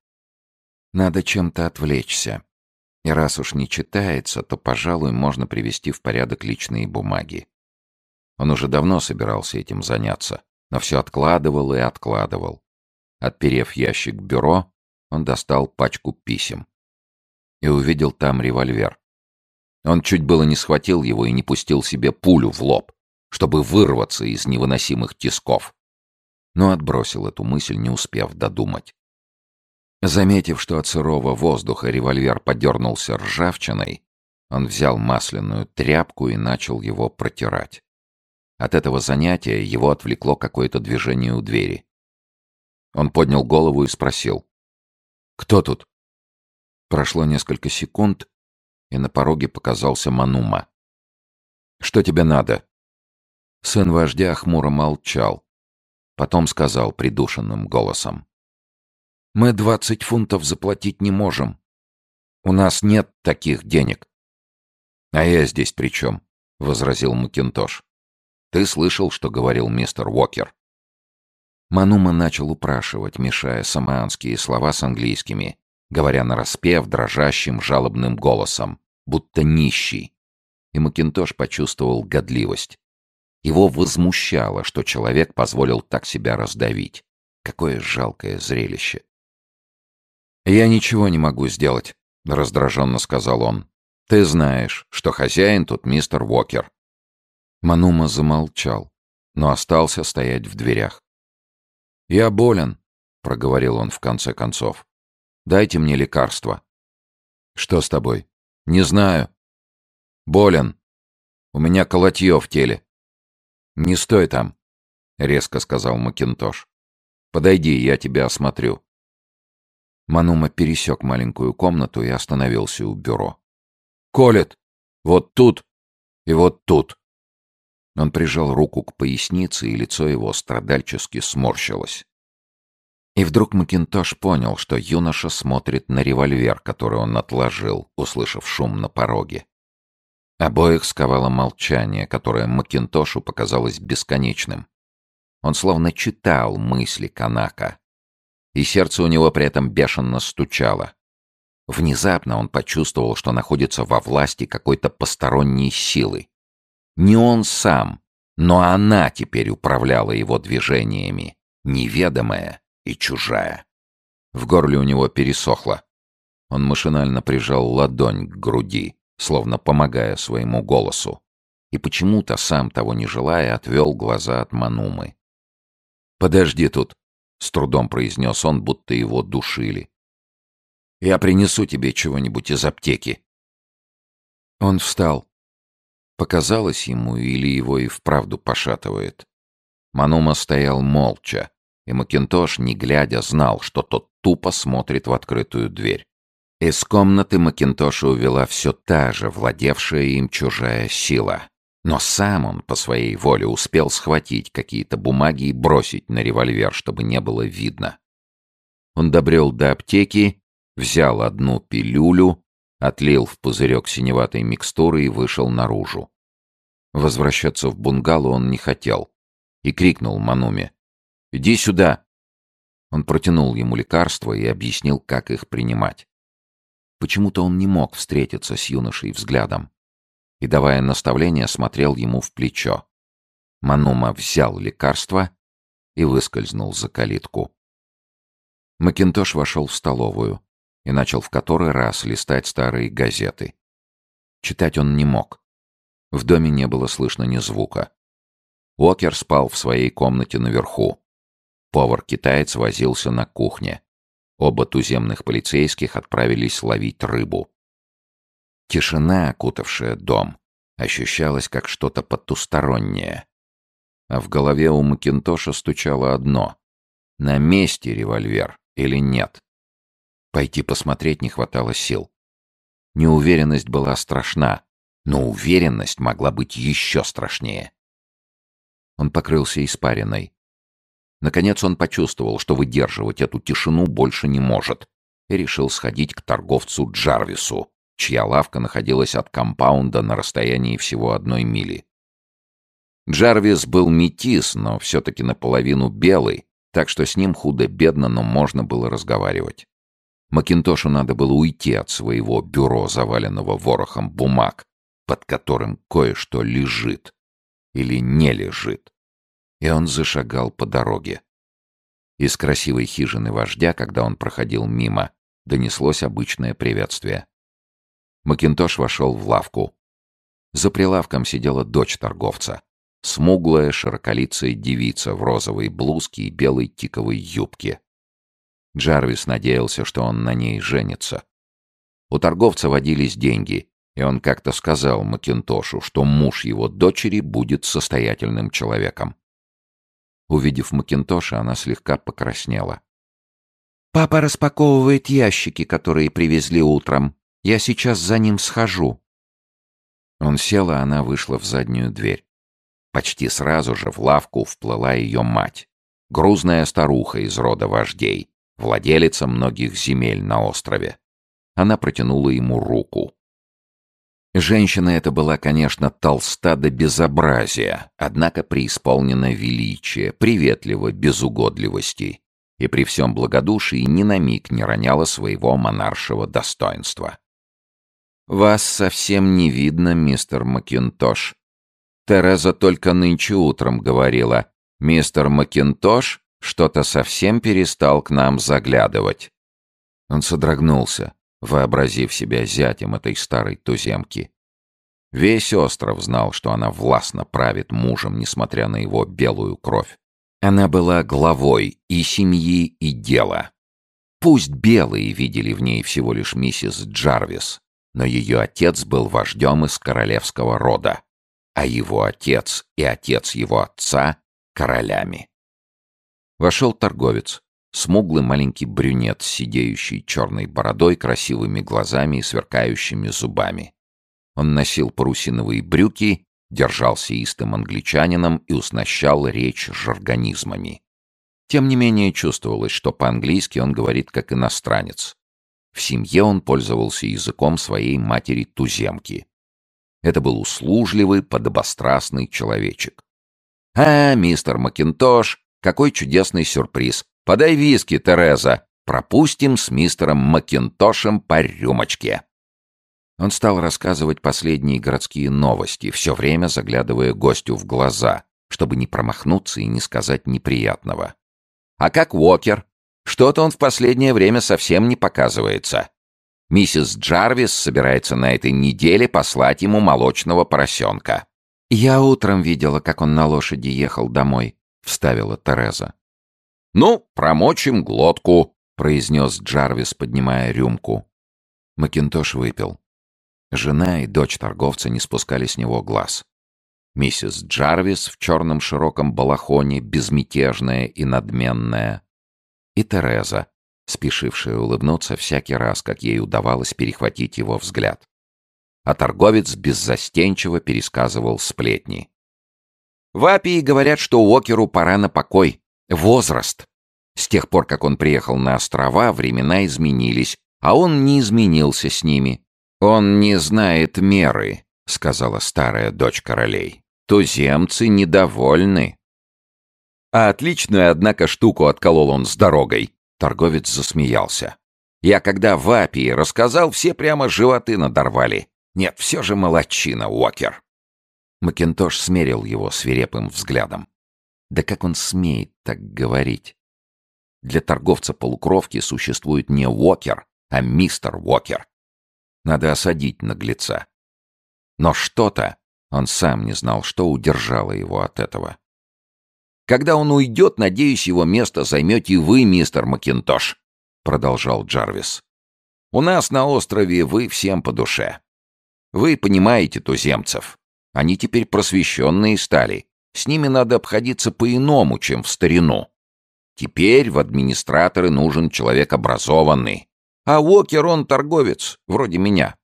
Надо чем-то отвлечься. И раз уж не читается, то, пожалуй, можно привести в порядок личные бумаги. Он уже давно собирался этим заняться, но все откладывал и откладывал. Отперев ящик бюро, он достал пачку писем. И увидел там револьвер. Он чуть было не схватил его и не пустил себе пулю в лоб, чтобы вырваться из невыносимых тисков. Но отбросил эту мысль, не успев додумать. Заметив, что от сырого воздуха револьвер подернулся ржавчиной, он взял масляную тряпку и начал его протирать. От этого занятия его отвлекло какое-то движение у двери. Он поднял голову и спросил. «Кто тут?» Прошло несколько секунд, и на пороге показался Манума. «Что тебе надо?» Сын вождя хмуро молчал. Потом сказал придушенным голосом. «Мы двадцать фунтов заплатить не можем». У нас нет таких денег. А я здесь при чем? возразил Макинтош. Ты слышал, что говорил мистер Уокер? Манума начал упрашивать, мешая самоанские слова с английскими, говоря нараспев дрожащим жалобным голосом, будто нищий. И Макинтош почувствовал годливость. Его возмущало, что человек позволил так себя раздавить. Какое жалкое зрелище. «Я ничего не могу сделать», — раздраженно сказал он. «Ты знаешь, что хозяин тут мистер Уокер». Манума замолчал, но остался стоять в дверях. «Я болен», — проговорил он в конце концов. «Дайте мне лекарство». «Что с тобой?» «Не знаю». «Болен. У меня колотье в теле». «Не стой там», — резко сказал Макинтош. «Подойди, я тебя осмотрю». Манума пересек маленькую комнату и остановился у бюро. «Колет! Вот тут и вот тут!» Он прижал руку к пояснице, и лицо его страдальчески сморщилось. И вдруг Макинтош понял, что юноша смотрит на револьвер, который он отложил, услышав шум на пороге. Обоих сковало молчание, которое Макинтошу показалось бесконечным. Он словно читал мысли Канака. И сердце у него при этом бешено стучало. Внезапно он почувствовал, что находится во власти какой-то посторонней силы. Не он сам, но она теперь управляла его движениями, неведомая и чужая. В горле у него пересохло. Он машинально прижал ладонь к груди, словно помогая своему голосу, и почему-то, сам того не желая, отвел глаза от Манумы. «Подожди тут», — с трудом произнес он, будто его душили. «Я принесу тебе чего-нибудь из аптеки». Он встал, Показалось ему, или его и вправду пошатывает. Манума стоял молча, и Макинтош, не глядя, знал, что тот тупо смотрит в открытую дверь. Из комнаты Макинтоша увела все та же, владевшая им чужая сила. Но сам он по своей воле успел схватить какие-то бумаги и бросить на револьвер, чтобы не было видно. Он добрел до аптеки, взял одну пилюлю отлил в пузырек синеватой микстуры и вышел наружу. Возвращаться в бунгало он не хотел и крикнул Мануме. «Иди сюда!» Он протянул ему лекарства и объяснил, как их принимать. Почему-то он не мог встретиться с юношей взглядом и, давая наставление, смотрел ему в плечо. Манума взял лекарство и выскользнул за калитку. Макинтош вошел в столовую и начал в который раз листать старые газеты. Читать он не мог. В доме не было слышно ни звука. Уокер спал в своей комнате наверху. Повар-китаец возился на кухне. Оба туземных полицейских отправились ловить рыбу. Тишина, окутавшая дом, ощущалась как что-то потустороннее. А в голове у Макинтоша стучало одно — на месте револьвер или нет. Пойти посмотреть не хватало сил. Неуверенность была страшна, но уверенность могла быть еще страшнее. Он покрылся испариной. Наконец он почувствовал, что выдерживать эту тишину больше не может, и решил сходить к торговцу Джарвису, чья лавка находилась от компаунда на расстоянии всего одной мили. Джарвис был метис, но все-таки наполовину белый, так что с ним худо-бедно, но можно было разговаривать. Макинтошу надо было уйти от своего бюро, заваленного ворохом бумаг, под которым кое-что лежит или не лежит. И он зашагал по дороге. Из красивой хижины вождя, когда он проходил мимо, донеслось обычное приветствие. Макинтош вошел в лавку. За прилавком сидела дочь торговца. Смуглая, широколицая девица в розовой блузке и белой тиковой юбке. Джарвис надеялся, что он на ней женится. У торговца водились деньги, и он как-то сказал Макинтошу, что муж его дочери будет состоятельным человеком. Увидев Макинтоша, она слегка покраснела. «Папа распаковывает ящики, которые привезли утром. Я сейчас за ним схожу». Он сел, а она вышла в заднюю дверь. Почти сразу же в лавку вплыла ее мать, грузная старуха из рода вождей, владелица многих земель на острове. Она протянула ему руку. Женщина эта была, конечно, толста до безобразия, однако преисполнена величия, приветлива без угодливости и при всем благодушии ни на миг не роняла своего монаршего достоинства. «Вас совсем не видно, мистер Макинтош. Тереза только нынче утром говорила, мистер Макинтош что-то совсем перестал к нам заглядывать». Он содрогнулся, вообразив себя зятем этой старой туземки. Весь остров знал, что она властно правит мужем, несмотря на его белую кровь. Она была главой и семьи, и дела. Пусть белые видели в ней всего лишь миссис Джарвис, но ее отец был вождем из королевского рода, а его отец и отец его отца — королями. Вошел торговец, смуглый маленький брюнет с сидеющей черной бородой, красивыми глазами и сверкающими зубами. Он носил парусиновые брюки, держался истым англичанином и уснащал речь жаргонизмами. Тем не менее чувствовалось, что по-английски он говорит как иностранец. В семье он пользовался языком своей матери-туземки. Это был услужливый, подобострастный человечек. «А, мистер Макинтош, какой чудесный сюрприз! Подай виски, Тереза! Пропустим с мистером Макинтошем по рюмочке!» Он стал рассказывать последние городские новости, все время заглядывая гостю в глаза, чтобы не промахнуться и не сказать неприятного. «А как Уокер? Что-то он в последнее время совсем не показывается. Миссис Джарвис собирается на этой неделе послать ему молочного поросенка. «Я утром видела, как он на лошади ехал домой», — вставила Тереза. «Ну, промочим глотку», — произнес Джарвис, поднимая рюмку. Макинтош выпил. Жена и дочь торговца не спускали с него глаз. Миссис Джарвис в черном широком балахоне, безмятежная и надменная, и Тереза, спешившая улыбнуться всякий раз, как ей удавалось перехватить его взгляд. А торговец беззастенчиво пересказывал сплетни. В Апии говорят, что Уокеру пора на покой. Возраст. С тех пор, как он приехал на острова, времена изменились, а он не изменился с ними. «Он не знает меры», — сказала старая дочь королей. «Туземцы недовольны». А отличную, однако, штуку отколол он с дорогой. Торговец засмеялся. Я когда в Апии рассказал, все прямо животы надорвали. Нет, все же молодчина, Уокер. Макинтош смерил его свирепым взглядом. Да как он смеет так говорить? Для торговца полукровки существует не Уокер, а мистер Уокер. Надо осадить наглеца. Но что-то, он сам не знал, что удержало его от этого. Когда он уйдет, надеюсь, его место займете вы, мистер Макинтош», — продолжал Джарвис. «У нас на острове вы всем по душе. Вы понимаете туземцев. Они теперь просвещенные стали. С ними надо обходиться по-иному, чем в старину. Теперь в администраторы нужен человек образованный. А Уокер он торговец, вроде меня».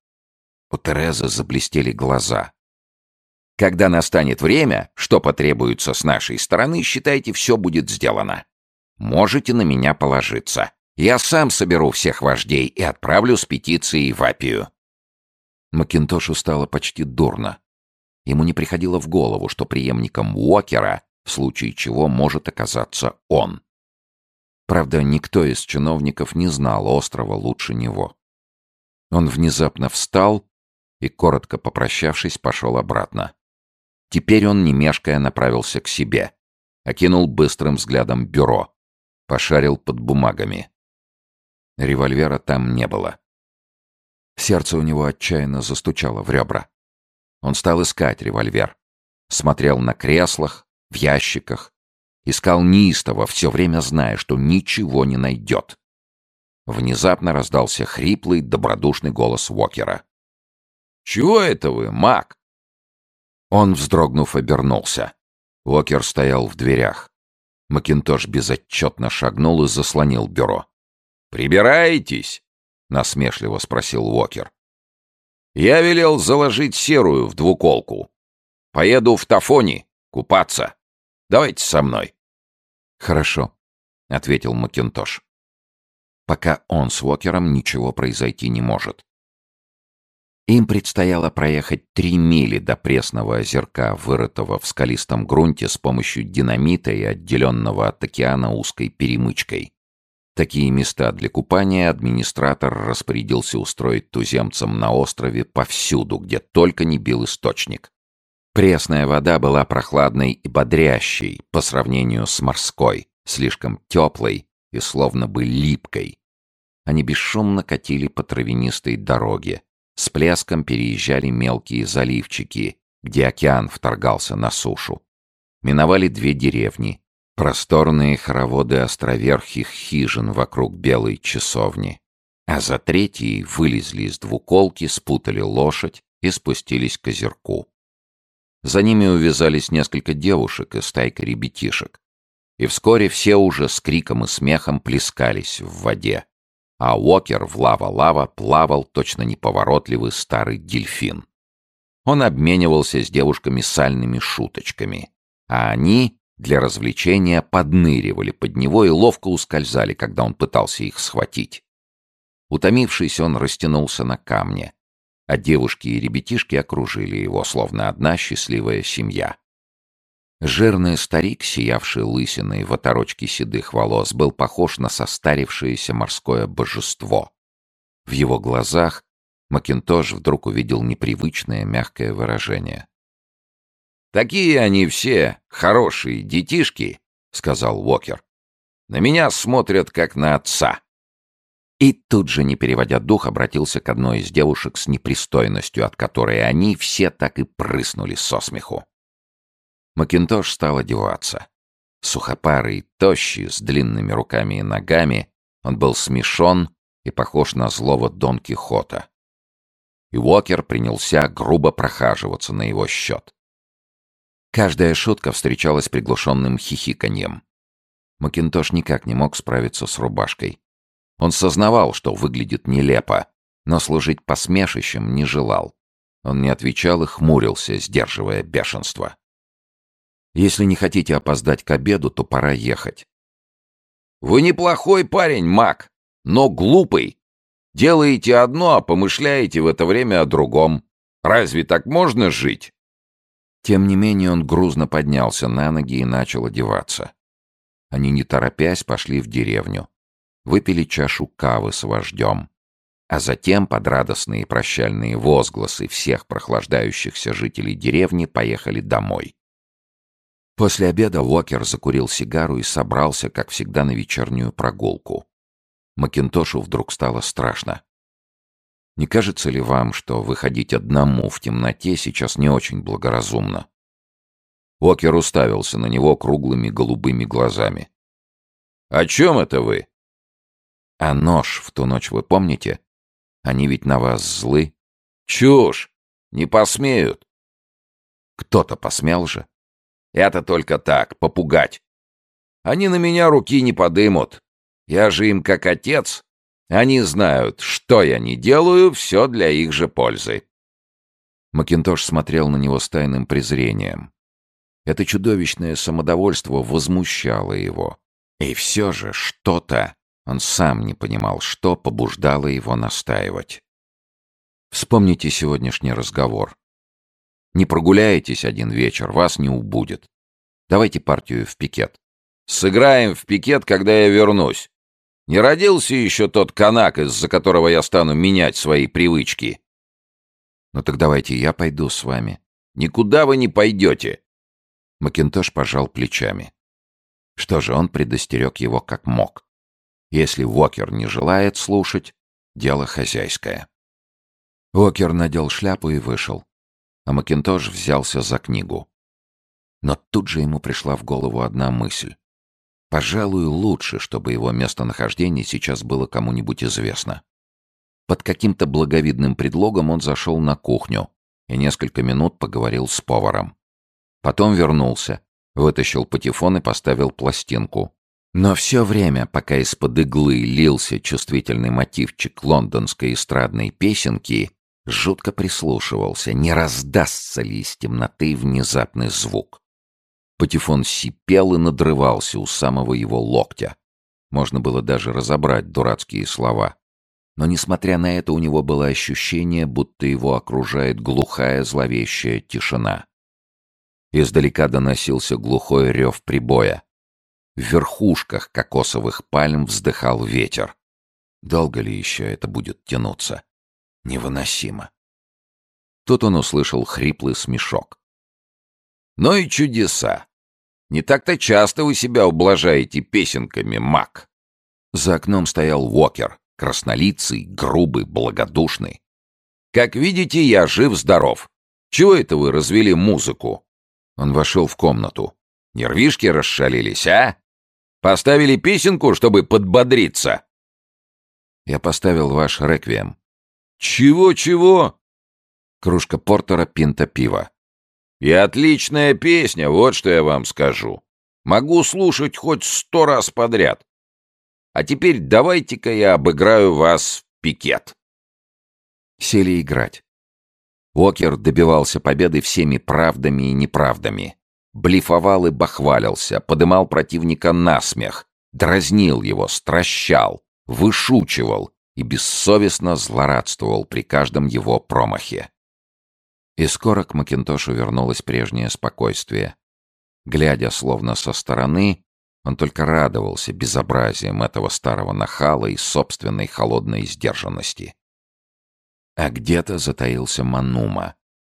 У Терезы заблестели глаза. Когда настанет время, что потребуется с нашей стороны, считайте, все будет сделано. Можете на меня положиться. Я сам соберу всех вождей и отправлю с петицией в Апию». Макинтошу стало почти дурно. Ему не приходило в голову, что преемником Уокера, в случае чего может оказаться он. Правда, никто из чиновников не знал острова лучше него. Он внезапно встал и, коротко попрощавшись, пошел обратно. Теперь он, не мешкая, направился к себе. Окинул быстрым взглядом бюро. Пошарил под бумагами. Револьвера там не было. Сердце у него отчаянно застучало в ребра. Он стал искать револьвер. Смотрел на креслах, в ящиках. Искал неистово, все время зная, что ничего не найдет. Внезапно раздался хриплый, добродушный голос Уокера. «Чего это вы, маг? Он, вздрогнув, обернулся. Уокер стоял в дверях. Макинтош безотчетно шагнул и заслонил бюро. «Прибираетесь?» — насмешливо спросил Уокер. «Я велел заложить серую в двуколку. Поеду в Тафони купаться. Давайте со мной». «Хорошо», — ответил Макинтош. Пока он с Уокером ничего произойти не может. Им предстояло проехать три мили до пресного озерка, вырытого в скалистом грунте с помощью динамита и отделенного от океана узкой перемычкой. Такие места для купания администратор распорядился устроить туземцам на острове повсюду, где только не бил источник. Пресная вода была прохладной и бодрящей по сравнению с морской, слишком теплой и словно бы липкой. Они бесшумно катили по травянистой дороге, с плеском переезжали мелкие заливчики, где океан вторгался на сушу. Миновали две деревни, просторные хороводы островерхих хижин вокруг белой часовни. А за третьей вылезли из двуколки, спутали лошадь и спустились к озерку. За ними увязались несколько девушек и стайка ребятишек. И вскоре все уже с криком и смехом плескались в воде а Уокер в лава-лава плавал точно неповоротливый старый дельфин. Он обменивался с девушками сальными шуточками, а они для развлечения подныривали под него и ловко ускользали, когда он пытался их схватить. Утомившись, он растянулся на камне, а девушки и ребятишки окружили его, словно одна счастливая семья. Жирный старик, сиявший лысиной в оторочке седых волос, был похож на состарившееся морское божество. В его глазах Макинтош вдруг увидел непривычное мягкое выражение. «Такие они все, хорошие детишки», — сказал Уокер. «На меня смотрят, как на отца». И тут же, не переводя дух, обратился к одной из девушек с непристойностью, от которой они все так и прыснули со смеху. Макинтош стал одеваться. Сухопарый, тощий, с длинными руками и ногами, он был смешон и похож на злого Дон Кихота. И Уокер принялся грубо прохаживаться на его счет. Каждая шутка встречалась приглушенным хихиканьем. Макинтош никак не мог справиться с рубашкой. Он сознавал, что выглядит нелепо, но служить посмешищем не желал. Он не отвечал и хмурился, сдерживая бешенство. Если не хотите опоздать к обеду, то пора ехать. Вы неплохой парень, Мак, но глупый. Делаете одно, а помышляете в это время о другом. Разве так можно жить? Тем не менее он грузно поднялся на ноги и начал одеваться. Они, не торопясь, пошли в деревню. Выпили чашу кавы с вождем. А затем, под радостные прощальные возгласы всех прохлаждающихся жителей деревни, поехали домой. После обеда Уокер закурил сигару и собрался, как всегда, на вечернюю прогулку. Макинтошу вдруг стало страшно. Не кажется ли вам, что выходить одному в темноте сейчас не очень благоразумно? Уокер уставился на него круглыми голубыми глазами. «О чем это вы?» «А нож в ту ночь вы помните? Они ведь на вас злы». «Чушь! Не посмеют!» «Кто-то посмел же. Это только так, попугать. Они на меня руки не подымут. Я же им как отец. Они знают, что я не делаю, все для их же пользы. Макинтош смотрел на него с тайным презрением. Это чудовищное самодовольство возмущало его. И все же что-то, он сам не понимал, что побуждало его настаивать. Вспомните сегодняшний разговор. Не прогуляетесь один вечер, вас не убудет. Давайте партию в пикет. Сыграем в пикет, когда я вернусь. Не родился еще тот канак, из-за которого я стану менять свои привычки. Ну так давайте я пойду с вами. Никуда вы не пойдете. Макинтош пожал плечами. Что же, он предостерег его как мог. Если Уокер не желает слушать, дело хозяйское. Уокер надел шляпу и вышел а Макинтош взялся за книгу. Но тут же ему пришла в голову одна мысль. Пожалуй, лучше, чтобы его местонахождение сейчас было кому-нибудь известно. Под каким-то благовидным предлогом он зашел на кухню и несколько минут поговорил с поваром. Потом вернулся, вытащил патефон и поставил пластинку. Но все время, пока из-под иглы лился чувствительный мотивчик лондонской эстрадной песенки, Жутко прислушивался, не раздастся ли из темноты внезапный звук. Патефон сипел и надрывался у самого его локтя. Можно было даже разобрать дурацкие слова. Но, несмотря на это, у него было ощущение, будто его окружает глухая зловещая тишина. Издалека доносился глухой рев прибоя. В верхушках кокосовых пальм вздыхал ветер. Долго ли еще это будет тянуться? Невыносимо. Тут он услышал хриплый смешок. «Ну и чудеса! Не так-то часто вы себя ублажаете песенками, маг!» За окном стоял Уокер, краснолицый, грубый, благодушный. «Как видите, я жив-здоров. Чего это вы развели музыку?» Он вошел в комнату. «Нервишки расшалились, а? Поставили песенку, чтобы подбодриться?» Я поставил ваш реквием. Чего-чего? Кружка портера, пинта пива. И отличная песня, вот что я вам скажу. Могу слушать хоть сто раз подряд. А теперь давайте-ка я обыграю вас в пикет. Сели играть. Уокер добивался победы всеми правдами и неправдами. Блифовал и бахвалился, подымал противника на смех, дразнил его, стращал, вышучивал и бессовестно злорадствовал при каждом его промахе. И скоро к Макинтошу вернулось прежнее спокойствие. Глядя словно со стороны, он только радовался безобразием этого старого нахала и собственной холодной сдержанности. А где-то затаился Манума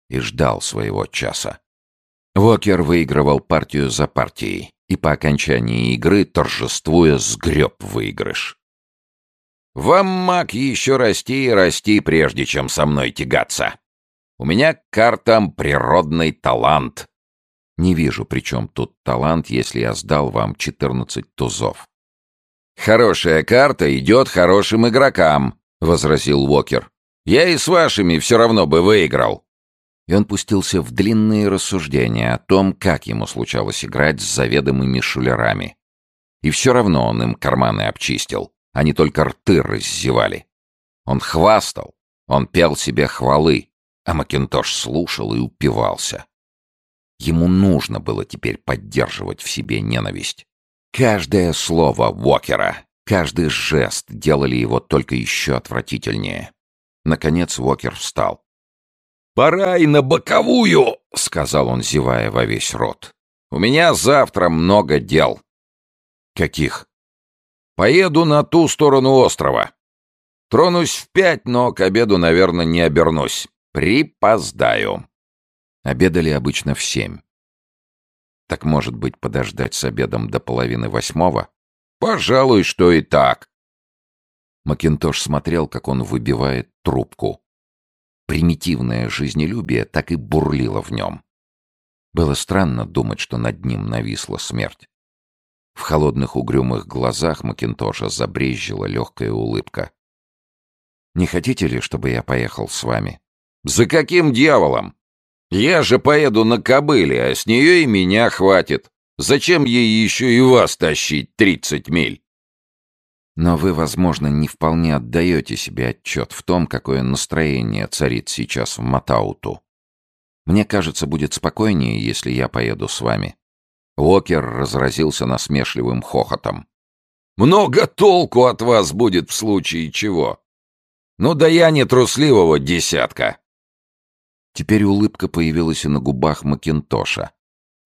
и ждал своего часа. Вокер выигрывал партию за партией и по окончании игры, торжествуя, сгреб выигрыш. Вам, маг, еще расти и расти, прежде чем со мной тягаться. У меня к картам природный талант. Не вижу, при чем тут талант, если я сдал вам 14 тузов. Хорошая карта идет хорошим игрокам, возразил Уокер. Я и с вашими все равно бы выиграл. И он пустился в длинные рассуждения о том, как ему случалось играть с заведомыми шулерами. И все равно он им карманы обчистил. Они только рты раздевали. Он хвастал, он пел себе хвалы, а Макинтош слушал и упивался. Ему нужно было теперь поддерживать в себе ненависть. Каждое слово Уокера, каждый жест делали его только еще отвратительнее. Наконец Уокер встал. «Пора и на боковую!» — сказал он, зевая во весь рот. «У меня завтра много дел». «Каких?» Поеду на ту сторону острова. Тронусь в пять, но к обеду, наверное, не обернусь. Припоздаю. Обедали обычно в семь. Так, может быть, подождать с обедом до половины восьмого? Пожалуй, что и так. Макинтош смотрел, как он выбивает трубку. Примитивное жизнелюбие так и бурлило в нем. Было странно думать, что над ним нависла смерть. В холодных угрюмых глазах Макинтоша забрезжила легкая улыбка. «Не хотите ли, чтобы я поехал с вами?» «За каким дьяволом? Я же поеду на кобыле, а с нее и меня хватит. Зачем ей еще и вас тащить тридцать миль?» «Но вы, возможно, не вполне отдаете себе отчет в том, какое настроение царит сейчас в Матауту. Мне кажется, будет спокойнее, если я поеду с вами. Уокер разразился насмешливым хохотом. «Много толку от вас будет в случае чего. Ну да я не трусливого десятка». Теперь улыбка появилась и на губах Макинтоша.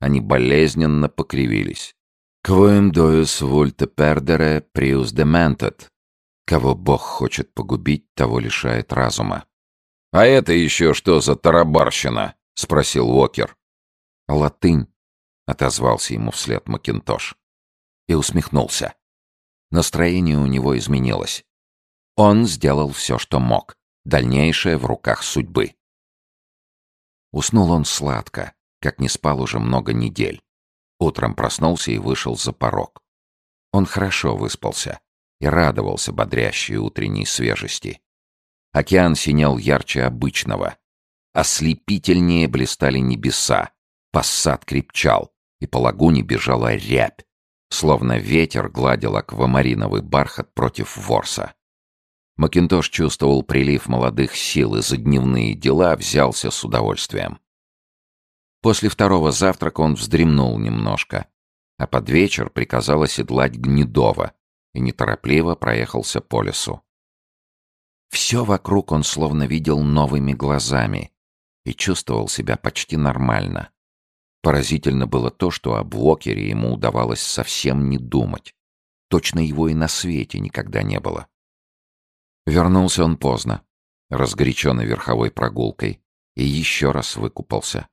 Они болезненно покривились. «Квоем доюс вульте пердере приус дементет». Кого Бог хочет погубить, того лишает разума. «А это еще что за тарабарщина?» — спросил Уокер. «Латынь», отозвался ему вслед Макинтош. И усмехнулся. Настроение у него изменилось. Он сделал все, что мог. Дальнейшее в руках судьбы. Уснул он сладко, как не спал уже много недель. Утром проснулся и вышел за порог. Он хорошо выспался и радовался бодрящей утренней свежести. Океан синел ярче обычного. Ослепительнее блистали небеса. Пассат крепчал и по лагуне бежала рябь, словно ветер гладил аквамариновый бархат против ворса. Макинтош чувствовал прилив молодых сил и за дневные дела взялся с удовольствием. После второго завтрака он вздремнул немножко, а под вечер приказал оседлать Гнедова и неторопливо проехался по лесу. Все вокруг он словно видел новыми глазами и чувствовал себя почти нормально. Поразительно было то, что об Уокере ему удавалось совсем не думать. Точно его и на свете никогда не было. Вернулся он поздно, разгоряченный верховой прогулкой, и еще раз выкупался.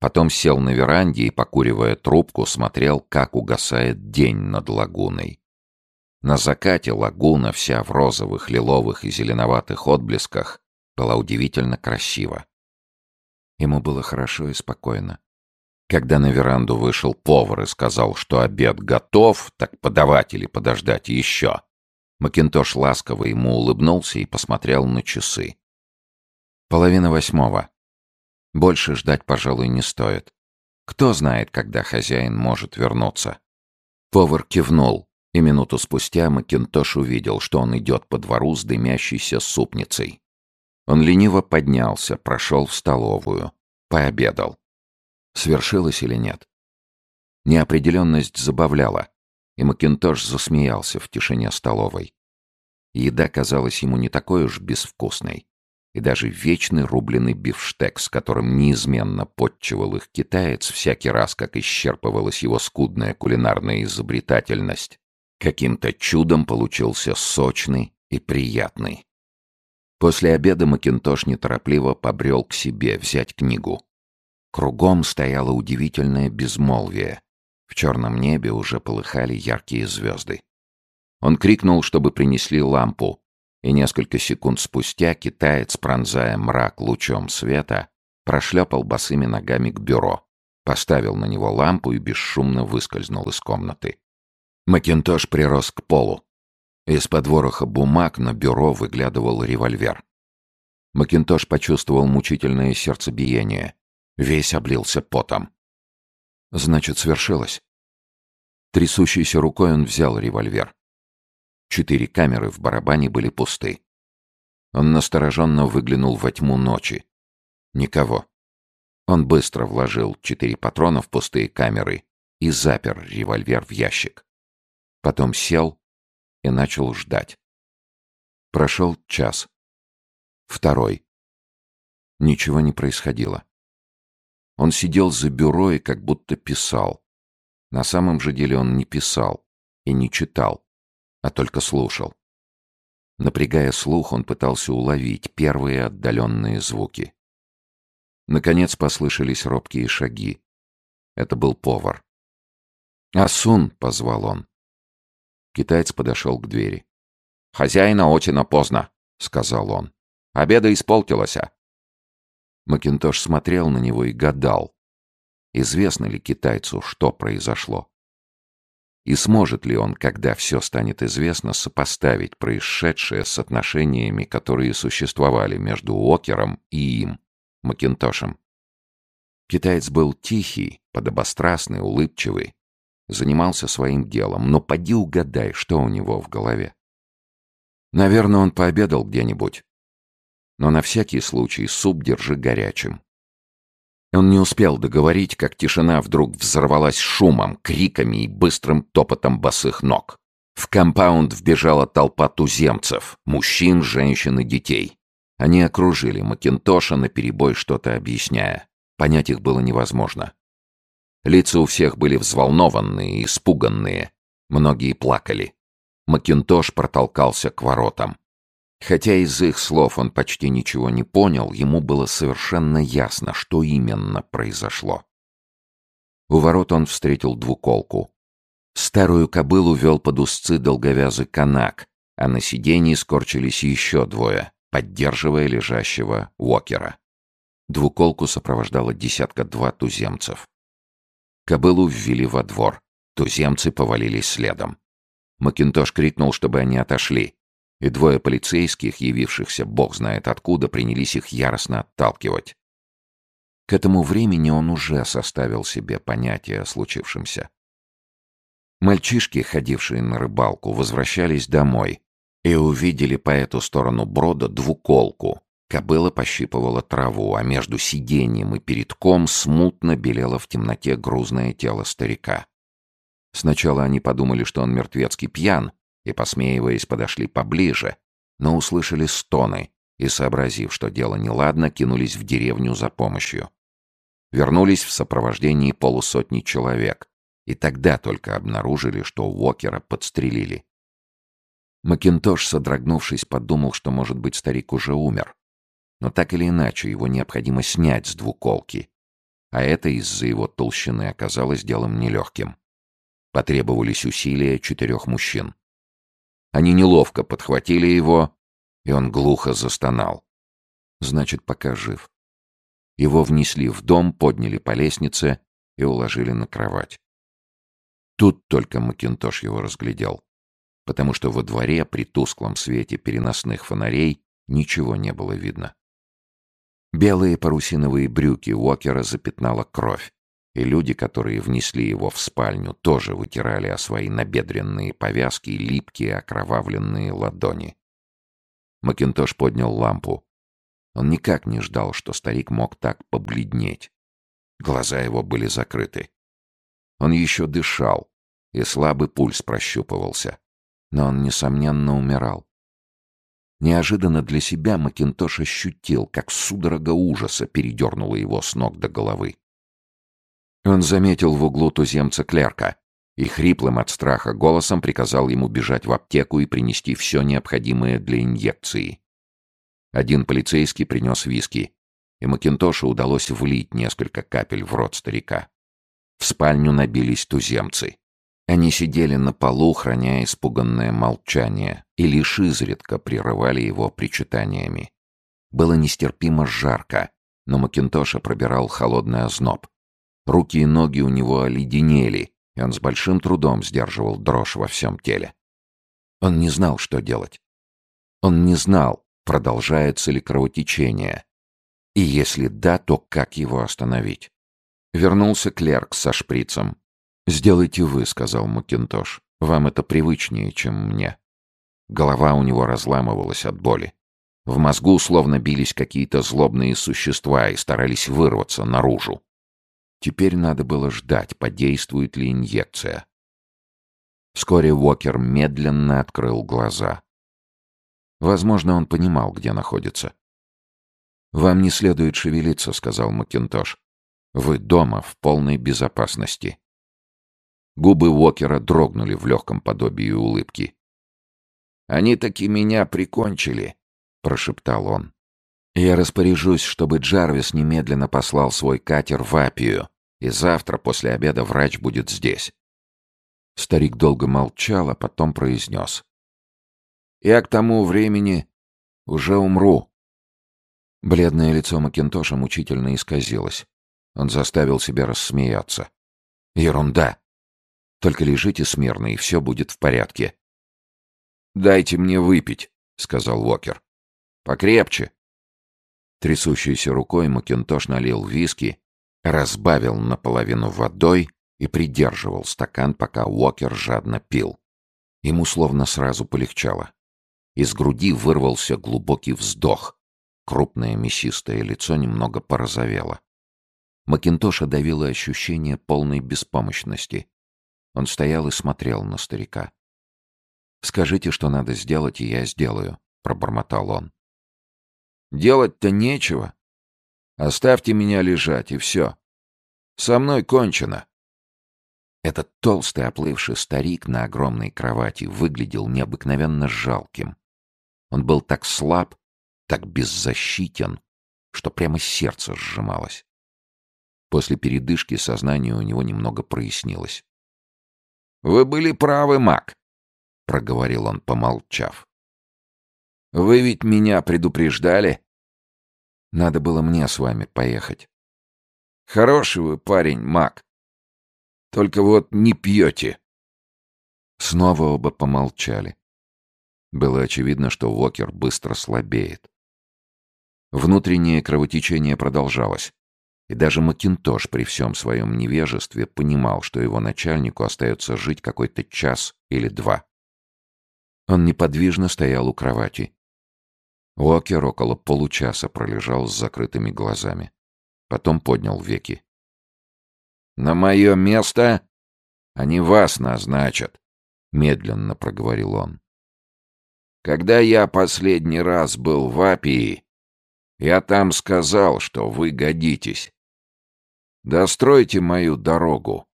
Потом сел на веранде и, покуривая трубку, смотрел, как угасает день над лагуной. На закате лагуна, вся в розовых, лиловых и зеленоватых отблесках, была удивительно красива. Ему было хорошо и спокойно. Когда на веранду вышел повар и сказал, что обед готов, так подавать или подождать еще, Макинтош ласково ему улыбнулся и посмотрел на часы. Половина восьмого. Больше ждать, пожалуй, не стоит. Кто знает, когда хозяин может вернуться. Повар кивнул, и минуту спустя Макинтош увидел, что он идет по двору с дымящейся супницей. Он лениво поднялся, прошел в столовую, пообедал. Свершилось или нет? Неопределенность забавляла, и Макинтош засмеялся в тишине столовой. Еда казалась ему не такой уж безвкусной, и даже вечный рубленый бифштекс, которым неизменно подчивал их китаец всякий раз, как исчерпывалась его скудная кулинарная изобретательность, каким-то чудом получился сочный и приятный. После обеда Макинтош неторопливо побрел к себе взять книгу. Кругом стояло удивительное безмолвие. В черном небе уже полыхали яркие звезды. Он крикнул, чтобы принесли лампу, и несколько секунд спустя китаец, пронзая мрак лучом света, прошлепал босыми ногами к бюро, поставил на него лампу и бесшумно выскользнул из комнаты. Макинтош прирос к полу. Из-под вороха бумаг на бюро выглядывал револьвер. Макинтош почувствовал мучительное сердцебиение. Весь облился потом. Значит, свершилось. Трясущейся рукой он взял револьвер. Четыре камеры в барабане были пусты. Он настороженно выглянул во тьму ночи. Никого. Он быстро вложил четыре патрона в пустые камеры и запер револьвер в ящик. Потом сел и начал ждать. Прошел час. Второй. Ничего не происходило. Он сидел за бюро и как будто писал. На самом же деле он не писал и не читал, а только слушал. Напрягая слух, он пытался уловить первые отдаленные звуки. Наконец послышались робкие шаги. Это был повар. «Асун!» — позвал он. Китаец подошел к двери. «Хозяина очень поздно», — сказал он. «Обеда исполтилось. Макинтош смотрел на него и гадал, известно ли китайцу, что произошло. И сможет ли он, когда все станет известно, сопоставить происшедшее с отношениями, которые существовали между Окером и им, Макинтошем. Китаец был тихий, подобострастный, улыбчивый, занимался своим делом, но поди угадай, что у него в голове. Наверное, он пообедал где-нибудь, но на всякий случай суп держи горячим. Он не успел договорить, как тишина вдруг взорвалась шумом, криками и быстрым топотом босых ног. В компаунд вбежала толпа туземцев, мужчин, женщин и детей. Они окружили Макинтоша, наперебой что-то объясняя. Понять их было невозможно. Лица у всех были взволнованные испуганные. Многие плакали. Макинтош протолкался к воротам. Хотя из их слов он почти ничего не понял, ему было совершенно ясно, что именно произошло. У ворот он встретил двуколку. Старую кобылу вел под узцы долговязый канак, а на сиденье скорчились еще двое, поддерживая лежащего Уокера. Двуколку сопровождало десятка-два туземцев. Кобылу ввели во двор. Туземцы повалились следом. Макинтош крикнул, чтобы они отошли, и двое полицейских, явившихся бог знает откуда, принялись их яростно отталкивать. К этому времени он уже составил себе понятие о случившемся. Мальчишки, ходившие на рыбалку, возвращались домой и увидели по эту сторону брода двуколку. Кобыла пощипывала траву, а между сиденьем и передком смутно белело в темноте грузное тело старика. Сначала они подумали, что он мертвецкий пьян, и, посмеиваясь, подошли поближе, но услышали стоны и, сообразив, что дело неладно, кинулись в деревню за помощью. Вернулись в сопровождении полусотни человек, и тогда только обнаружили, что Уокера подстрелили. Макинтош, содрогнувшись, подумал, что, может быть, старик уже умер. Но так или иначе, его необходимо снять с двуколки. А это из-за его толщины оказалось делом нелегким. Потребовались усилия четырех мужчин. Они неловко подхватили его, и он глухо застонал. Значит, пока жив. Его внесли в дом, подняли по лестнице и уложили на кровать. Тут только Макинтош его разглядел, потому что во дворе при тусклом свете переносных фонарей ничего не было видно. Белые парусиновые брюки Уокера запятнала кровь, и люди, которые внесли его в спальню, тоже вытирали о свои набедренные повязки липкие окровавленные ладони. Макинтош поднял лампу. Он никак не ждал, что старик мог так побледнеть. Глаза его были закрыты. Он еще дышал, и слабый пульс прощупывался. Но он, несомненно, умирал. Неожиданно для себя Макинтош ощутил, как судорога ужаса передернула его с ног до головы. Он заметил в углу туземца клерка и хриплым от страха голосом приказал ему бежать в аптеку и принести все необходимое для инъекции. Один полицейский принес виски, и Макинтошу удалось влить несколько капель в рот старика. В спальню набились туземцы. Они сидели на полу, храня испуганное молчание, и лишь изредка прерывали его причитаниями. Было нестерпимо жарко, но Макинтоша пробирал холодный озноб. Руки и ноги у него оледенели, и он с большим трудом сдерживал дрожь во всем теле. Он не знал, что делать. Он не знал, продолжается ли кровотечение. И если да, то как его остановить? Вернулся клерк со шприцем. «Сделайте вы», — сказал Макинтош. «Вам это привычнее, чем мне». Голова у него разламывалась от боли. В мозгу словно бились какие-то злобные существа и старались вырваться наружу. Теперь надо было ждать, подействует ли инъекция. Вскоре Уокер медленно открыл глаза. Возможно, он понимал, где находится. «Вам не следует шевелиться», — сказал Макинтош. «Вы дома, в полной безопасности». Губы Уокера дрогнули в легком подобии улыбки. «Они таки меня прикончили», — прошептал он. «Я распоряжусь, чтобы Джарвис немедленно послал свой катер в Апию, и завтра после обеда врач будет здесь». Старик долго молчал, а потом произнес. «Я к тому времени уже умру». Бледное лицо Макинтоша мучительно исказилось. Он заставил себя рассмеяться. «Ерунда!» Только лежите смирно, и все будет в порядке. «Дайте мне выпить», — сказал Уокер. «Покрепче». Трясущейся рукой Макинтош налил виски, разбавил наполовину водой и придерживал стакан, пока Уокер жадно пил. Ему словно сразу полегчало. Из груди вырвался глубокий вздох. Крупное мясистое лицо немного порозовело. Макинтоша давило ощущение полной беспомощности. Он стоял и смотрел на старика. «Скажите, что надо сделать, и я сделаю», — пробормотал он. «Делать-то нечего. Оставьте меня лежать, и все. Со мной кончено». Этот толстый оплывший старик на огромной кровати выглядел необыкновенно жалким. Он был так слаб, так беззащитен, что прямо сердце сжималось. После передышки сознание у него немного прояснилось. «Вы были правы, маг», — проговорил он, помолчав. «Вы ведь меня предупреждали?» «Надо было мне с вами поехать». «Хороший вы парень, маг. Только вот не пьете». Снова оба помолчали. Было очевидно, что Вокер быстро слабеет. Внутреннее кровотечение продолжалось. И даже Макинтош при всем своем невежестве понимал, что его начальнику остается жить какой-то час или два. Он неподвижно стоял у кровати. Уокер около получаса пролежал с закрытыми глазами. Потом поднял веки. «На мое место они вас назначат», медленно проговорил он. Когда я последний раз был в Апии, я там сказал, что вы годитесь. Достройте мою дорогу.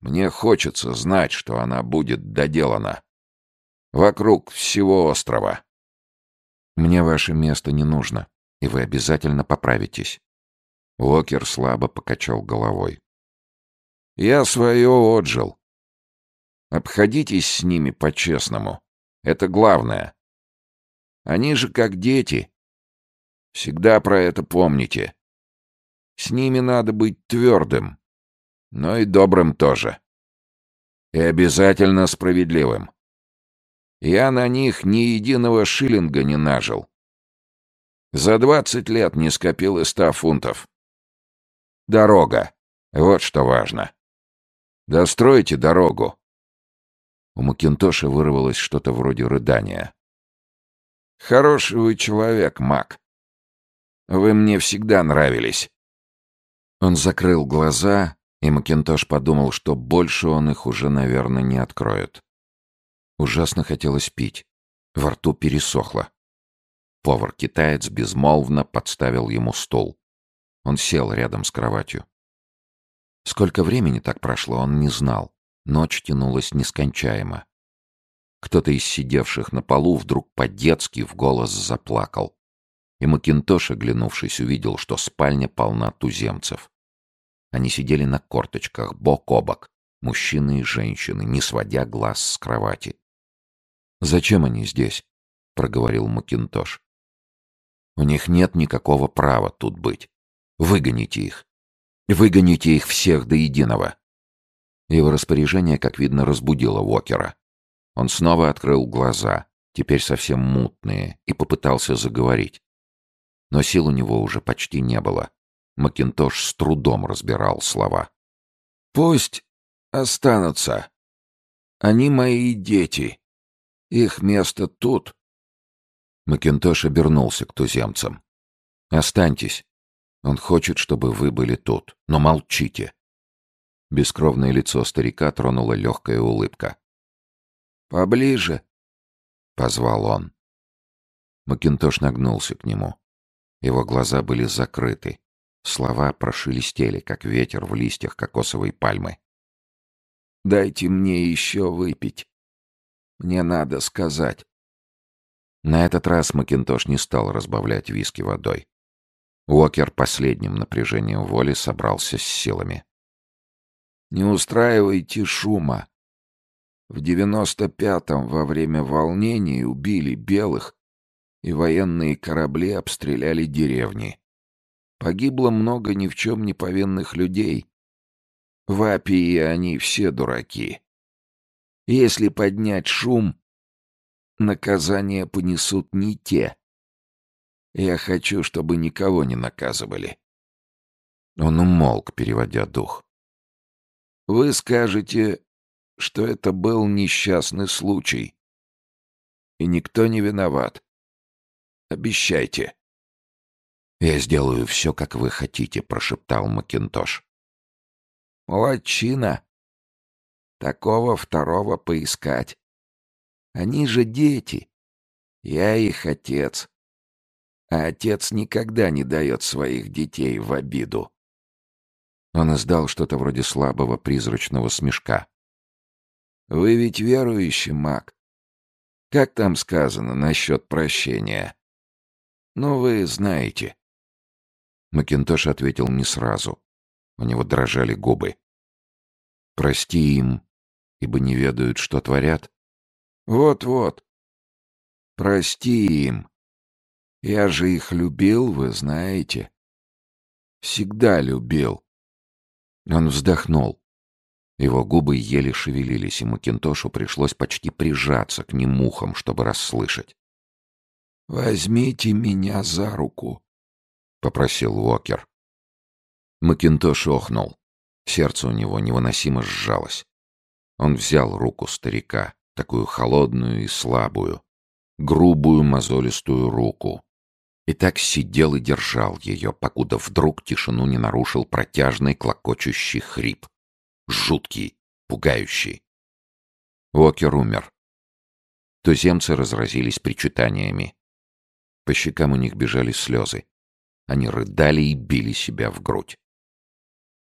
Мне хочется знать, что она будет доделана. Вокруг всего острова. Мне ваше место не нужно, и вы обязательно поправитесь. Уокер слабо покачал головой. Я свое отжил. Обходитесь с ними по-честному. Это главное. Они же как дети. Всегда про это помните. С ними надо быть твердым, но и добрым тоже. И обязательно справедливым. Я на них ни единого шиллинга не нажил. За двадцать лет не скопил и ста фунтов. Дорога. Вот что важно. Достройте дорогу. У Макинтоша вырвалось что-то вроде рыдания. «Хороший вы человек, Мак. Вы мне всегда нравились». Он закрыл глаза, и Макинтош подумал, что больше он их уже, наверное, не откроет. Ужасно хотелось пить. Во рту пересохло. Повар-китаец безмолвно подставил ему стол. Он сел рядом с кроватью. Сколько времени так прошло, он не знал. Ночь тянулась нескончаемо. Кто-то из сидевших на полу вдруг по-детски в голос заплакал. И Макинтош, оглянувшись, увидел, что спальня полна туземцев. Они сидели на корточках, бок о бок, мужчины и женщины, не сводя глаз с кровати. «Зачем они здесь?» — проговорил Макинтош. «У них нет никакого права тут быть. Выгоните их. Выгоните их всех до единого». Его распоряжение, как видно, разбудило Уокера. Он снова открыл глаза, теперь совсем мутные, и попытался заговорить. Но сил у него уже почти не было. Макинтош с трудом разбирал слова. «Пусть останутся. Они мои дети. Их место тут». Макинтош обернулся к туземцам. «Останьтесь. Он хочет, чтобы вы были тут. Но молчите». Бескровное лицо старика тронула легкая улыбка. «Поближе», — позвал он. Макинтош нагнулся к нему. Его глаза были закрыты. Слова прошелестели, как ветер в листьях кокосовой пальмы. «Дайте мне еще выпить. Мне надо сказать». На этот раз Макинтош не стал разбавлять виски водой. Уокер последним напряжением воли собрался с силами. «Не устраивайте шума. В девяносто пятом во время волнений убили белых, и военные корабли обстреляли деревни. Погибло много ни в чем не повинных людей. В Апии они все дураки. Если поднять шум, наказание понесут не те. Я хочу, чтобы никого не наказывали. Он умолк, переводя дух. Вы скажете, что это был несчастный случай. И никто не виноват. Обещайте. «Я сделаю все, как вы хотите», — прошептал Макинтош. «Молодчина. Такого второго поискать. Они же дети. Я их отец. А отец никогда не дает своих детей в обиду». Он издал что-то вроде слабого призрачного смешка. Вы ведь верующий маг. Как там сказано насчет прощения? Ну, вы знаете. Макинтош ответил не сразу. У него дрожали губы. Прости им, ибо не ведают, что творят. Вот-вот. Прости им. Я же их любил, вы знаете. Всегда любил. Он вздохнул. Его губы еле шевелились, и Макинтошу пришлось почти прижаться к ним ухом, чтобы расслышать. «Возьмите меня за руку», — попросил Уокер. Макинтош охнул. Сердце у него невыносимо сжалось. Он взял руку старика, такую холодную и слабую, грубую мозолистую руку, и так сидел и держал ее, покуда вдруг тишину не нарушил протяжный клокочущий хрип жуткий, пугающий. Уокер умер. Туземцы разразились причитаниями. По щекам у них бежали слезы. Они рыдали и били себя в грудь.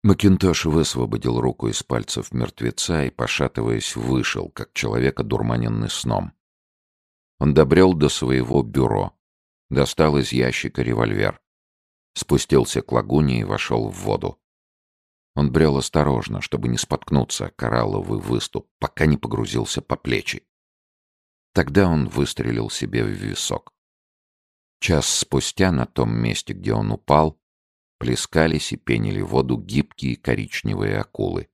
Макинтош высвободил руку из пальцев мертвеца и, пошатываясь, вышел, как человек, одурманенный сном. Он добрел до своего бюро, достал из ящика револьвер, спустился к лагуне и вошел в воду. Он брел осторожно, чтобы не споткнуться коралловый выступ, пока не погрузился по плечи. Тогда он выстрелил себе в висок. Час спустя на том месте, где он упал, плескались и пенили воду гибкие коричневые акулы.